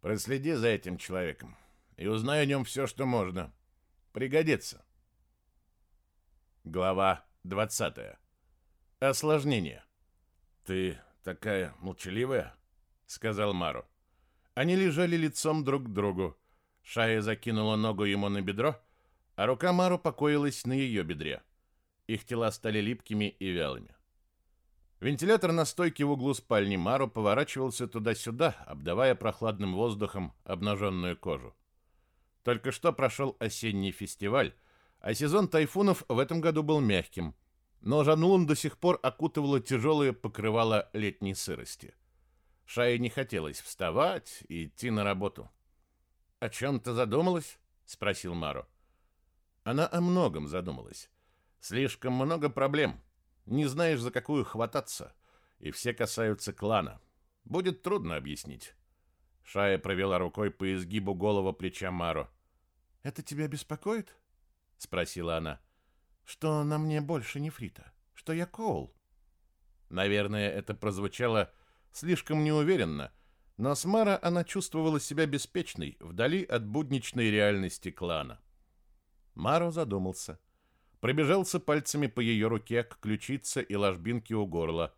«Проследи за этим человеком и узнай о нем все, что можно. Пригодится. Глава 20. Осложнение. «Ты такая молчаливая», — сказал Мару. Они лежали лицом друг к другу. Шая закинула ногу ему на бедро, а рука Мару покоилась на ее бедре. Их тела стали липкими и вялыми. Вентилятор на стойке в углу спальни Мару поворачивался туда-сюда, обдавая прохладным воздухом обнаженную кожу. Только что прошел осенний фестиваль, а сезон тайфунов в этом году был мягким, но Жанлун до сих пор окутывало тяжелое покрывало летней сырости. Шае не хотелось вставать и идти на работу. «О чем ты задумалась?» — спросил Мару. Она о многом задумалась. Слишком много проблем. Не знаешь, за какую хвататься. И все касаются клана. Будет трудно объяснить. Шая провела рукой по изгибу голого плеча Мару. «Это тебя беспокоит?» — спросила она. «Что на мне больше нефрита? Что я Коул?» Наверное, это прозвучало слишком неуверенно, но с она чувствовала себя беспечной, вдали от будничной реальности клана. Маро задумался. Пробежался пальцами по ее руке к ключице и ложбинке у горла.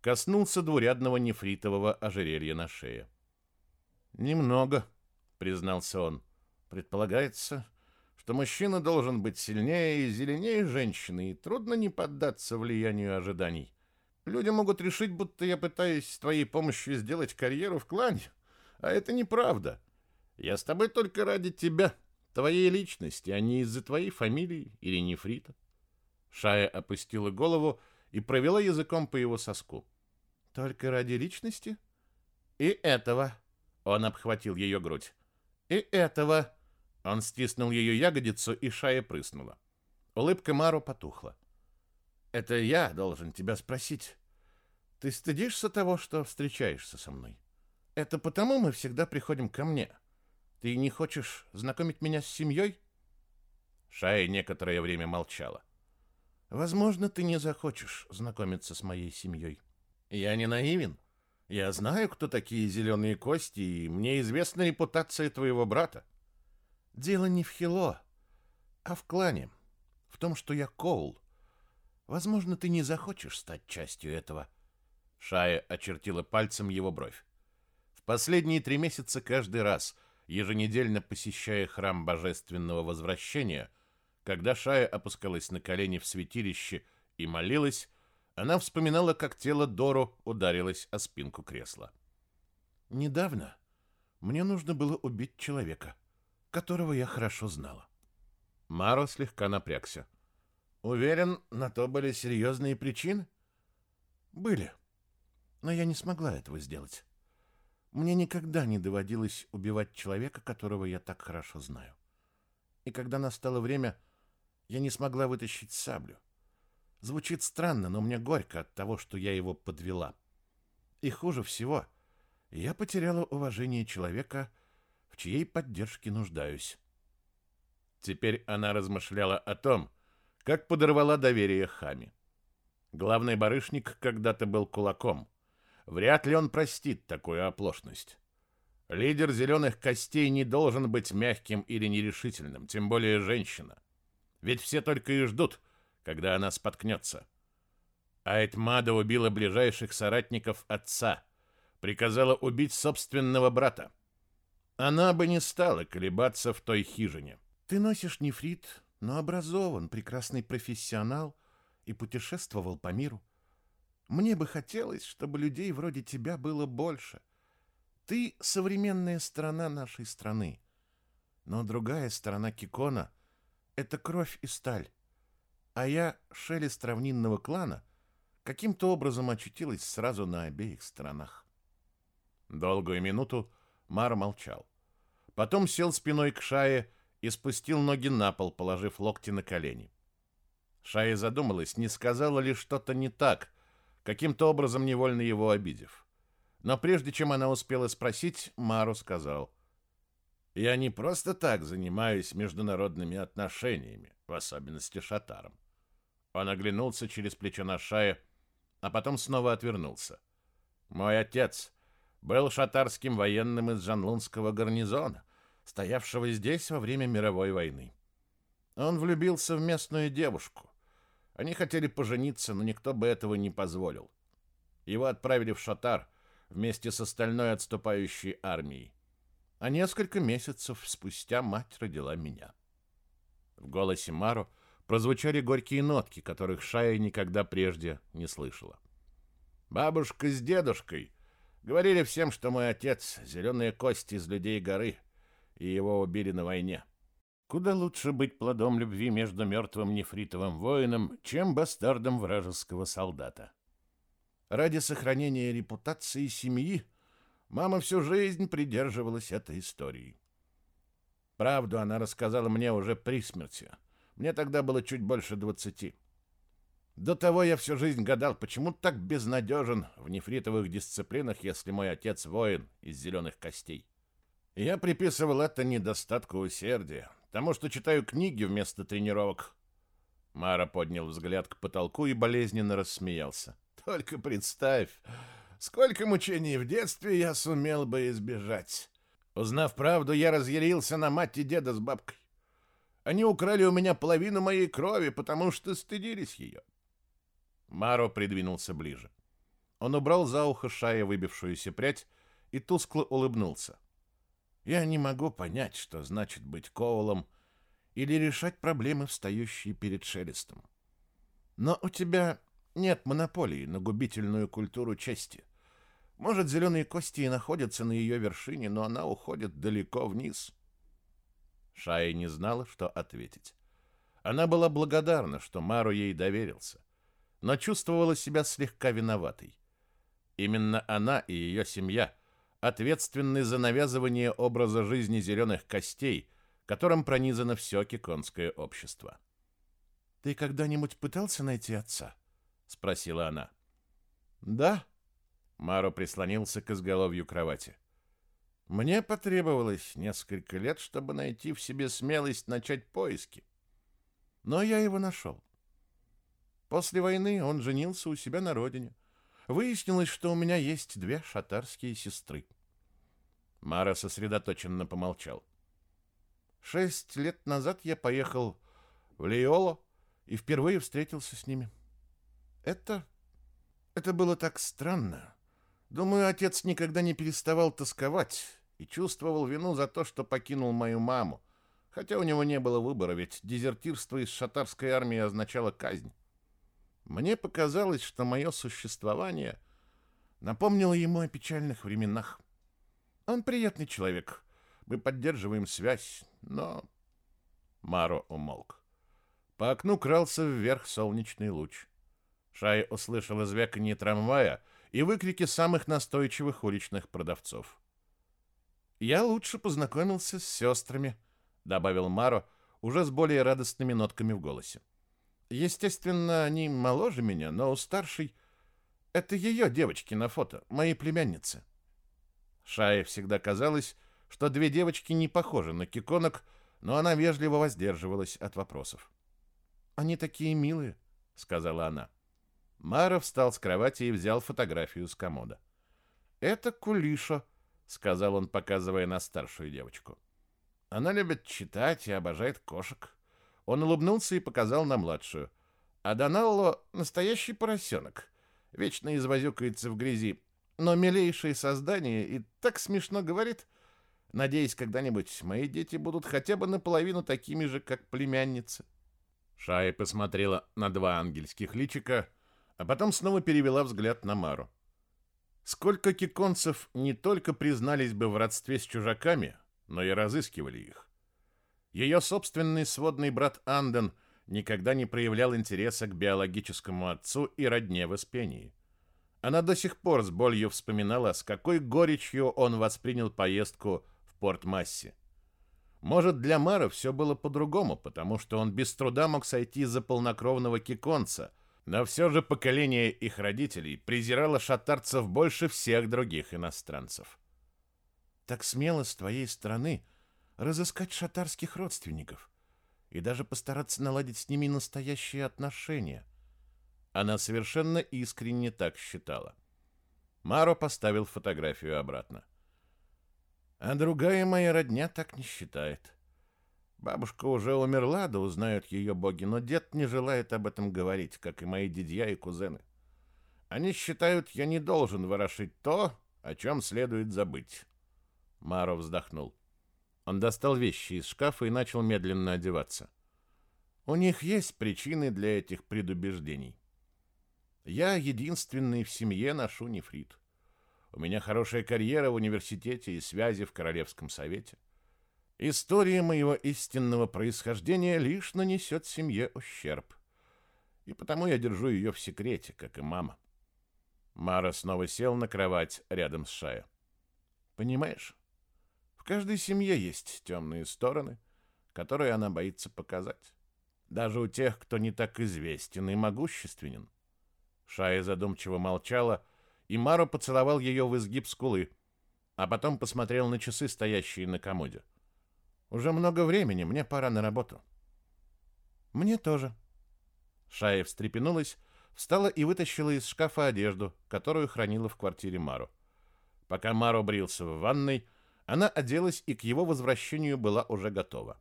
Коснулся двурядного нефритового ожерелья на шее. «Немного», — признался он. «Предполагается, что мужчина должен быть сильнее и зеленее женщины, и трудно не поддаться влиянию ожиданий. Люди могут решить, будто я пытаюсь с твоей помощью сделать карьеру в клане, а это неправда. Я с тобой только ради тебя, твоей личности, а не из-за твоей фамилии или нефрита». Шая опустила голову и провела языком по его соску. «Только ради личности?» «И этого», — он обхватил ее грудь. «И этого», он стиснул ее ягодицу, и шая прыснула. Улыбка Мару потухла. «Это я должен тебя спросить. Ты стыдишься того, что встречаешься со мной? Это потому мы всегда приходим ко мне. Ты не хочешь знакомить меня с семьей?» Шая некоторое время молчала. «Возможно, ты не захочешь знакомиться с моей семьей. Я не наивен. Я знаю, кто такие зеленые кости, и мне известна репутация твоего брата. Дело не в Хило, а в клане. В том, что я Коул. Возможно, ты не захочешь стать частью этого. Шая очертила пальцем его бровь. В последние три месяца каждый раз, еженедельно посещая храм Божественного Возвращения, когда Шая опускалась на колени в святилище и молилась, она вспоминала, как тело Дору ударилось о спинку кресла. «Недавно мне нужно было убить человека», которого я хорошо знала. Маро слегка напрягся. Уверен, на то были серьезные причины? Были. Но я не смогла этого сделать. Мне никогда не доводилось убивать человека, которого я так хорошо знаю. И когда настало время, я не смогла вытащить саблю. Звучит странно, но мне горько от того, что я его подвела. И хуже всего, я потеряла уважение человека, в чьей поддержке нуждаюсь. Теперь она размышляла о том, как подорвала доверие Хами. Главный барышник когда-то был кулаком. Вряд ли он простит такую оплошность. Лидер зеленых костей не должен быть мягким или нерешительным, тем более женщина. Ведь все только и ждут, когда она споткнется. Айтмада убила ближайших соратников отца, приказала убить собственного брата. Она бы не стала колебаться в той хижине. Ты носишь нефрит, но образован, прекрасный профессионал и путешествовал по миру. Мне бы хотелось, чтобы людей вроде тебя было больше. Ты — современная сторона нашей страны. Но другая сторона Кикона — это кровь и сталь. А я, шелест равнинного клана, каким-то образом очутилась сразу на обеих сторонах. Долгую минуту Мар молчал. Потом сел спиной к Шае и спустил ноги на пол, положив локти на колени. Шая задумалась, не сказала ли что-то не так, каким-то образом невольно его обидев. Но прежде чем она успела спросить, Мару сказал, «Я не просто так занимаюсь международными отношениями, в особенности шатаром». Он оглянулся через плечо на Шая, а потом снова отвернулся. «Мой отец был шатарским военным из Жанлунского гарнизона, стоявшего здесь во время мировой войны. Он влюбился в местную девушку. Они хотели пожениться, но никто бы этого не позволил. Его отправили в Шатар вместе с остальной отступающей армией. А несколько месяцев спустя мать родила меня. В голосе Мару прозвучали горькие нотки, которых Шая никогда прежде не слышала. Бабушка с дедушкой Говорили всем, что мой отец — зеленые кости из людей горы, и его убили на войне. Куда лучше быть плодом любви между мертвым нефритовым воином, чем бастардом вражеского солдата. Ради сохранения репутации семьи мама всю жизнь придерживалась этой истории. Правду она рассказала мне уже при смерти. Мне тогда было чуть больше двадцати. До того я всю жизнь гадал, почему так безнадежен в нефритовых дисциплинах, если мой отец воин из зеленых костей. Я приписывал это недостатку усердия, тому, что читаю книги вместо тренировок. Мара поднял взгляд к потолку и болезненно рассмеялся. Только представь, сколько мучений в детстве я сумел бы избежать. Узнав правду, я разъярился на мать и деда с бабкой. Они украли у меня половину моей крови, потому что стыдились ее. Маро придвинулся ближе. Он убрал за ухо шая выбившуюся прядь и тускло улыбнулся. Я не могу понять, что значит быть Коулом или решать проблемы, встающие перед Шелестом. Но у тебя нет монополии на губительную культуру чести. Может, зеленые кости и находятся на ее вершине, но она уходит далеко вниз. Шая не знала, что ответить. Она была благодарна, что Мару ей доверился, но чувствовала себя слегка виноватой. Именно она и ее семья ответственны за навязывание образа жизни зеленых костей, которым пронизано все киконское общество. «Ты когда-нибудь пытался найти отца?» — спросила она. «Да», — Маро прислонился к изголовью кровати. Мне потребовалось несколько лет, чтобы найти в себе смелость начать поиски. Но я его нашел. После войны он женился у себя на родине. Выяснилось, что у меня есть две шатарские сестры. Мара сосредоточенно помолчал. Шесть лет назад я поехал в Лиоло и впервые встретился с ними. Это... это было так странно. Думаю, отец никогда не переставал тосковать и чувствовал вину за то, что покинул мою маму, хотя у него не было выбора, ведь дезертирство из шатарской армии означало казнь. Мне показалось, что мое существование напомнило ему о печальных временах. Он приятный человек, мы поддерживаем связь, но... Маро умолк. По окну крался вверх солнечный луч. Шай услышал звяканье трамвая — и выкрики самых настойчивых уличных продавцов. «Я лучше познакомился с сестрами», — добавил Маро, уже с более радостными нотками в голосе. «Естественно, они моложе меня, но у старшей... Это ее девочки на фото, мои племянницы». Шае всегда казалось, что две девочки не похожи на киконок, но она вежливо воздерживалась от вопросов. «Они такие милые», — сказала она. Мара встал с кровати и взял фотографию с комода. «Это Кулиша», — сказал он, показывая на старшую девочку. «Она любит читать и обожает кошек». Он улыбнулся и показал на младшую. А Доналло — настоящий поросенок. Вечно извозюкается в грязи. Но милейшее создание и так смешно говорит. Надеюсь, когда-нибудь мои дети будут хотя бы наполовину такими же, как племянницы. Шая посмотрела на два ангельских личика — а потом снова перевела взгляд на Мару. Сколько киконцев не только признались бы в родстве с чужаками, но и разыскивали их. Ее собственный сводный брат Анден никогда не проявлял интереса к биологическому отцу и родне в Испении. Она до сих пор с болью вспоминала, с какой горечью он воспринял поездку в Порт-Массе. Может, для Мара все было по-другому, потому что он без труда мог сойти за полнокровного киконца – но все же поколение их родителей презирало шатарцев больше всех других иностранцев. Так смело с твоей стороны разыскать шатарских родственников и даже постараться наладить с ними настоящие отношения. Она совершенно искренне так считала. Маро поставил фотографию обратно. А другая моя родня так не считает. Бабушка уже умерла, да узнают ее боги, но дед не желает об этом говорить, как и мои дядья и кузены. Они считают, я не должен ворошить то, о чем следует забыть. Маро вздохнул. Он достал вещи из шкафа и начал медленно одеваться. У них есть причины для этих предубеждений. Я единственный в семье ношу нефрит. У меня хорошая карьера в университете и связи в Королевском совете. История моего истинного происхождения лишь нанесет семье ущерб. И потому я держу ее в секрете, как и мама. Мара снова сел на кровать рядом с Шая. Понимаешь, каждой семье есть темные стороны, которые она боится показать. Даже у тех, кто не так известен и могущественен. Шая задумчиво молчала, и Маро поцеловал ее в изгиб скулы, а потом посмотрел на часы, стоящие на комоде. «Уже много времени, мне пора на работу». «Мне тоже». Шая встрепенулась, встала и вытащила из шкафа одежду, которую хранила в квартире Мару. Пока Маро брился в ванной, она оделась и к его возвращению была уже готова.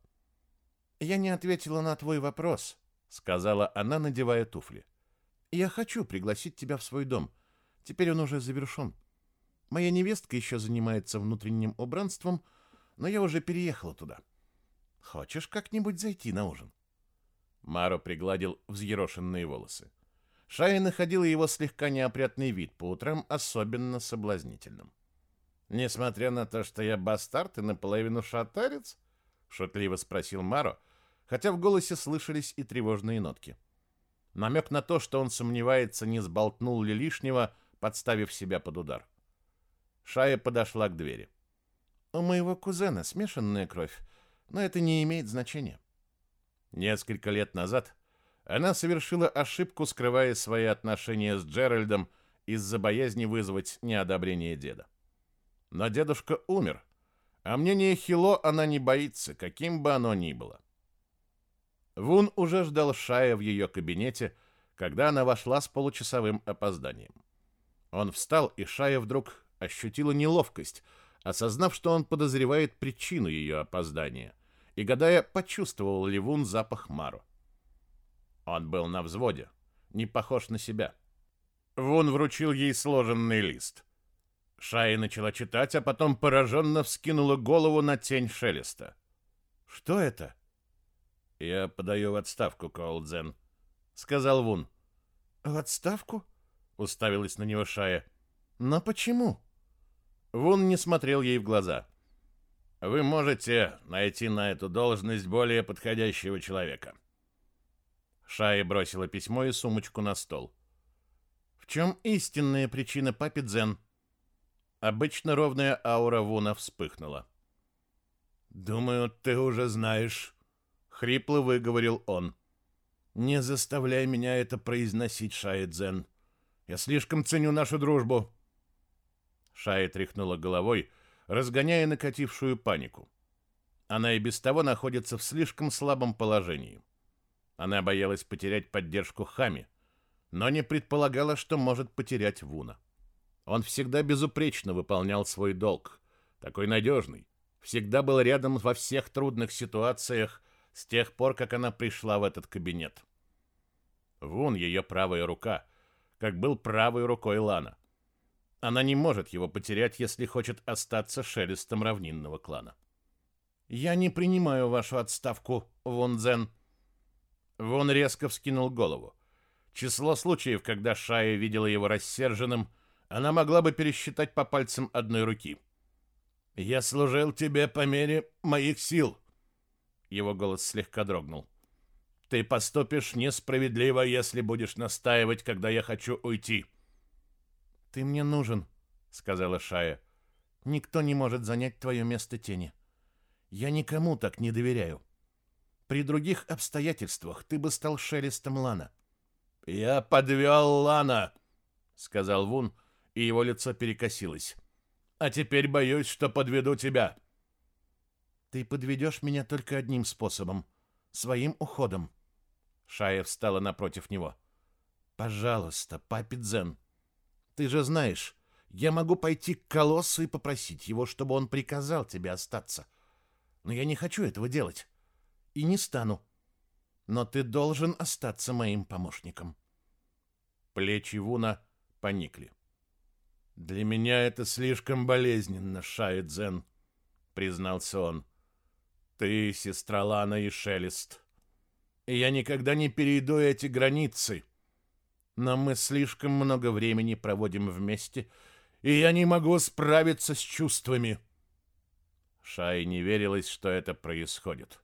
«Я не ответила на твой вопрос», — сказала она, надевая туфли. «Я хочу пригласить тебя в свой дом. Теперь он уже завершен. Моя невестка еще занимается внутренним убранством, но я уже переехала туда. Хочешь как-нибудь зайти на ужин?» Маро пригладил взъерошенные волосы. Шая находила его слегка неопрятный вид по утрам особенно соблазнительным. «Несмотря на то, что я бастард и наполовину шатарец?» — шутливо спросил Маро, хотя в голосе слышались и тревожные нотки. Намек на то, что он сомневается, не сболтнул ли лишнего, подставив себя под удар. Шая подошла к двери. «У моего кузена смешанная кровь, но это не имеет значения». Несколько лет назад она совершила ошибку, скрывая свои отношения с Джеральдом из-за боязни вызвать неодобрение деда. Но дедушка умер, а мнение Хило она не боится, каким бы оно ни было. Вун уже ждал Шая в ее кабинете, когда она вошла с получасовым опозданием. Он встал, и Шая вдруг ощутила неловкость, осознав, что он подозревает причину ее опоздания, и гадая, почувствовал ли Вун запах Мару. Он был на взводе, не похож на себя. Вун вручил ей сложенный лист. Шая начала читать, а потом пораженно вскинула голову на тень шелеста. «Что это?» «Я подаю в отставку, Коулдзен», — сказал Вун. «В отставку?» — уставилась на него Шая. «Но почему?» Вун не смотрел ей в глаза. «Вы можете найти на эту должность более подходящего человека. Шая бросила письмо и сумочку на стол. В чем истинная причина папи Дзен? Обычно ровная аура Вуна вспыхнула. «Думаю, ты уже знаешь», — хрипло выговорил он. «Не заставляй меня это произносить, Шая Дзен. Я слишком ценю нашу дружбу». Шая тряхнула головой, разгоняя накатившую панику. Она и без того находится в слишком слабом положении. Она боялась потерять поддержку Хами, но не предполагала, что может потерять Вуна. Он всегда безупречно выполнял свой долг, такой надежный, всегда был рядом во всех трудных ситуациях с тех пор, как она пришла в этот кабинет. Вун ее правая рука, как был правой рукой Лана. Она не может его потерять, если хочет остаться шелестом равнинного клана. «Я не принимаю вашу отставку, Вун Дзен», Вон резко вскинул голову. Число случаев, когда Шая видела его рассерженным, она могла бы пересчитать по пальцам одной руки. «Я служил тебе по мере моих сил», — его голос слегка дрогнул. «Ты поступишь несправедливо, если будешь настаивать, когда я хочу уйти». «Ты мне нужен», — сказала Шая. «Никто не может занять твое место тени. Я никому так не доверяю». При других обстоятельствах ты бы стал шелестом Лана. «Я подвел Лана», — сказал Вун, и его лицо перекосилось. «А теперь боюсь, что подведу тебя». «Ты подведешь меня только одним способом — своим уходом». Шая встала напротив него. «Пожалуйста, папе Дзен, ты же знаешь, я могу пойти к колоссу и попросить его, чтобы он приказал тебе остаться. Но я не хочу этого делать и не стану. Но ты должен остаться моим помощником. Плечи Вуна поникли. Для меня это слишком болезненно, Шаидзен, признался он. Ты сестра Лана и Шелест. И я никогда не перейду эти границы. Но мы слишком много времени проводим вместе, и я не могу справиться с чувствами. Шае не верилось, что это происходит.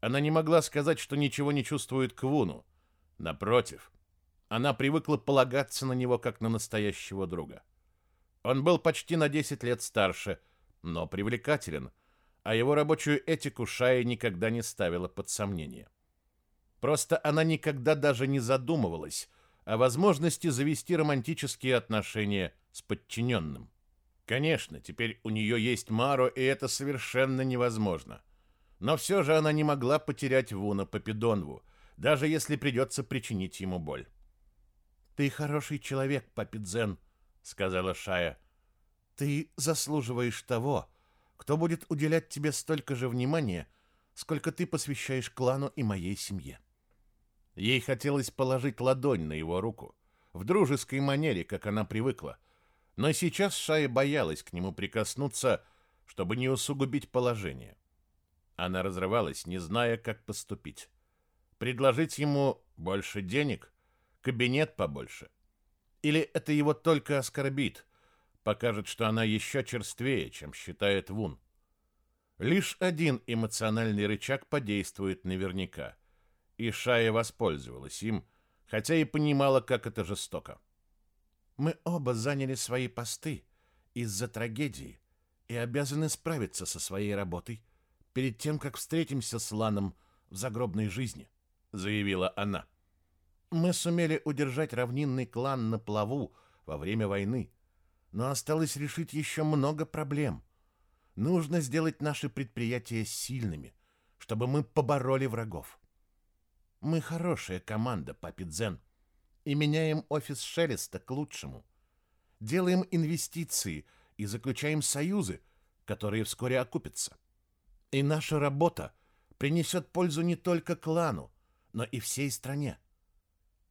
Она не могла сказать, что ничего не чувствует к Вуну. Напротив, она привыкла полагаться на него как на настоящего друга. Он был почти на 10 лет старше, но привлекателен, а его рабочую этику Шая никогда не ставила под сомнение. Просто она никогда даже не задумывалась о возможности завести романтические отношения с подчиненным. Конечно, теперь у нее есть Маро, и это совершенно невозможно. Но все же она не могла потерять Вуна Попидонву, даже если придется причинить ему боль. «Ты хороший человек, Папидзен», — сказала Шая. «Ты заслуживаешь того, кто будет уделять тебе столько же внимания, сколько ты посвящаешь клану и моей семье». Ей хотелось положить ладонь на его руку, в дружеской манере, как она привыкла, но сейчас Шая боялась к нему прикоснуться, чтобы не усугубить положение. Она разрывалась, не зная, как поступить. Предложить ему больше денег, кабинет побольше. Или это его только оскорбит, покажет, что она еще черствее, чем считает Вун. Лишь один эмоциональный рычаг подействует наверняка, и Шая воспользовалась им, хотя и понимала, как это жестоко. Мы оба заняли свои посты из-за трагедии и обязаны справиться со своей работой перед тем, как встретимся с Ланом в загробной жизни, заявила она. Мы сумели удержать равнинный клан на плаву во время войны, но осталось решить еще много проблем. Нужно сделать наши предприятия сильными, чтобы мы побороли врагов. Мы хорошая команда, Папидзен и меняем офис Шелеста к лучшему. Делаем инвестиции и заключаем союзы, которые вскоре окупятся. И наша работа принесет пользу не только клану, но и всей стране.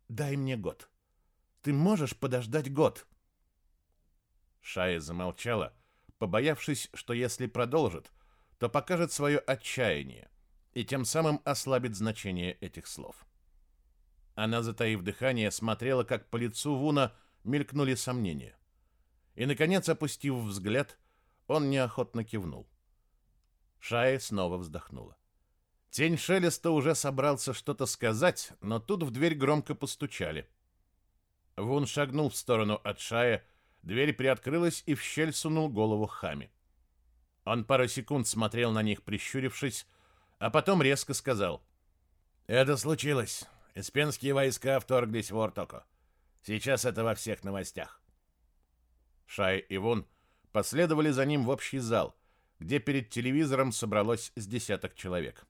Дай мне год. Ты можешь подождать год?» Шая замолчала, побоявшись, что если продолжит, то покажет свое отчаяние и тем самым ослабит значение этих слов. Она, затаив дыхание, смотрела, как по лицу Вуна мелькнули сомнения. И, наконец, опустив взгляд, он неохотно кивнул. Шая снова вздохнула. Тень Шелеста уже собрался что-то сказать, но тут в дверь громко постучали. Вун шагнул в сторону от Шая, дверь приоткрылась, и в щель сунул голову Хами. Он пару секунд смотрел на них, прищурившись, а потом резко сказал. «Это случилось. Испенские войска вторглись в Ортоко. Сейчас это во всех новостях. Шай и Вун последовали за ним в общий зал, где перед телевизором собралось с десяток человек.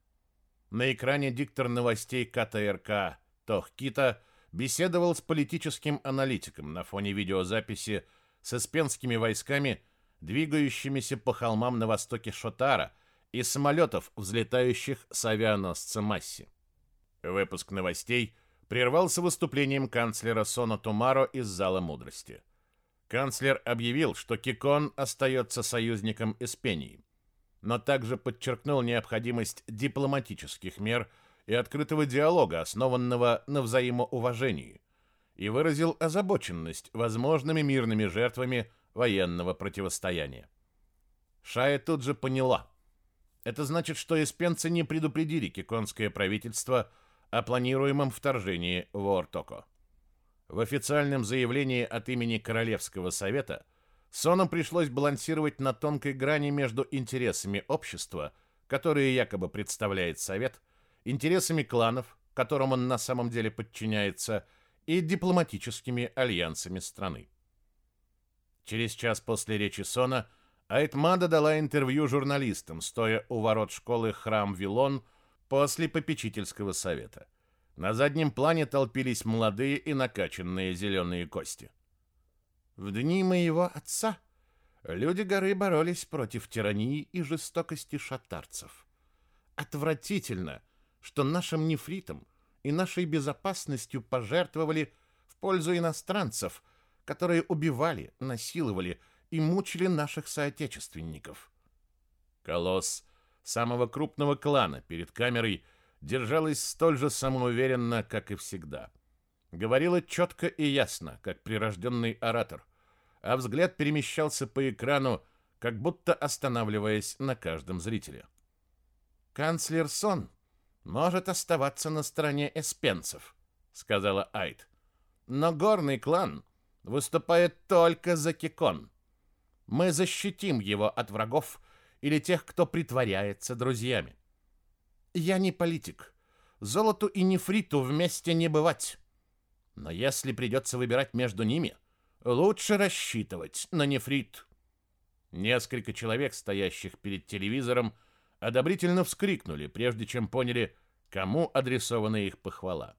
На экране диктор новостей КТРК Тохкита беседовал с политическим аналитиком на фоне видеозаписи с испенскими войсками, двигающимися по холмам на востоке Шотара, и самолетов, взлетающих с авианосца Масси. Выпуск новостей прервался выступлением канцлера Сона Тумаро из Зала Мудрости. Канцлер объявил, что Кикон остается союзником Эспении, но также подчеркнул необходимость дипломатических мер и открытого диалога, основанного на взаимоуважении, и выразил озабоченность возможными мирными жертвами военного противостояния. Шая тут же поняла. Это значит, что эспенцы не предупредили киконское правительство о планируемом вторжении в Ортоко. В официальном заявлении от имени Королевского совета Соном пришлось балансировать на тонкой грани между интересами общества, которые якобы представляет совет, интересами кланов, которым он на самом деле подчиняется, и дипломатическими альянсами страны. Через час после речи Сона Айтмада дала интервью журналистам, стоя у ворот школы Храм Вилон после попечительского совета. На заднем плане толпились молодые и накачанные зеленые кости. В дни моего отца люди горы боролись против тирании и жестокости шатарцев. Отвратительно, что нашим нефритом и нашей безопасностью пожертвовали в пользу иностранцев, которые убивали, насиловали и мучили наших соотечественников. Колосс самого крупного клана перед камерой держалась столь же самоуверенно, как и всегда. Говорила четко и ясно, как прирожденный оратор, а взгляд перемещался по экрану, как будто останавливаясь на каждом зрителе. «Канцлер Сон может оставаться на стороне эспенцев», — сказала Айд. «Но горный клан выступает только за Кикон. Мы защитим его от врагов или тех, кто притворяется друзьями. Я не политик. Золоту и нефриту вместе не бывать. Но если придется выбирать между ними, лучше рассчитывать на нефрит. Несколько человек, стоящих перед телевизором, одобрительно вскрикнули, прежде чем поняли, кому адресована их похвала.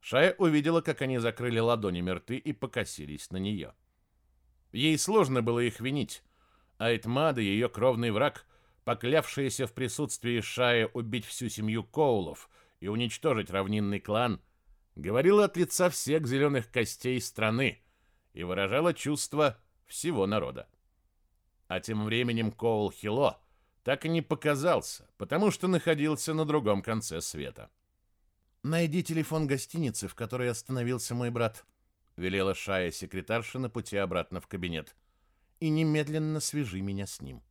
Шая увидела, как они закрыли ладонями рты и покосились на нее. Ей сложно было их винить. Айтмада, ее кровный враг, поклявшаяся в присутствии Шая убить всю семью Коулов и уничтожить равнинный клан, говорила от лица всех зеленых костей страны и выражала чувства всего народа. А тем временем Коул Хило так и не показался, потому что находился на другом конце света. «Найди телефон гостиницы, в которой остановился мой брат», — велела Шая секретарша на пути обратно в кабинет, — «и немедленно свяжи меня с ним».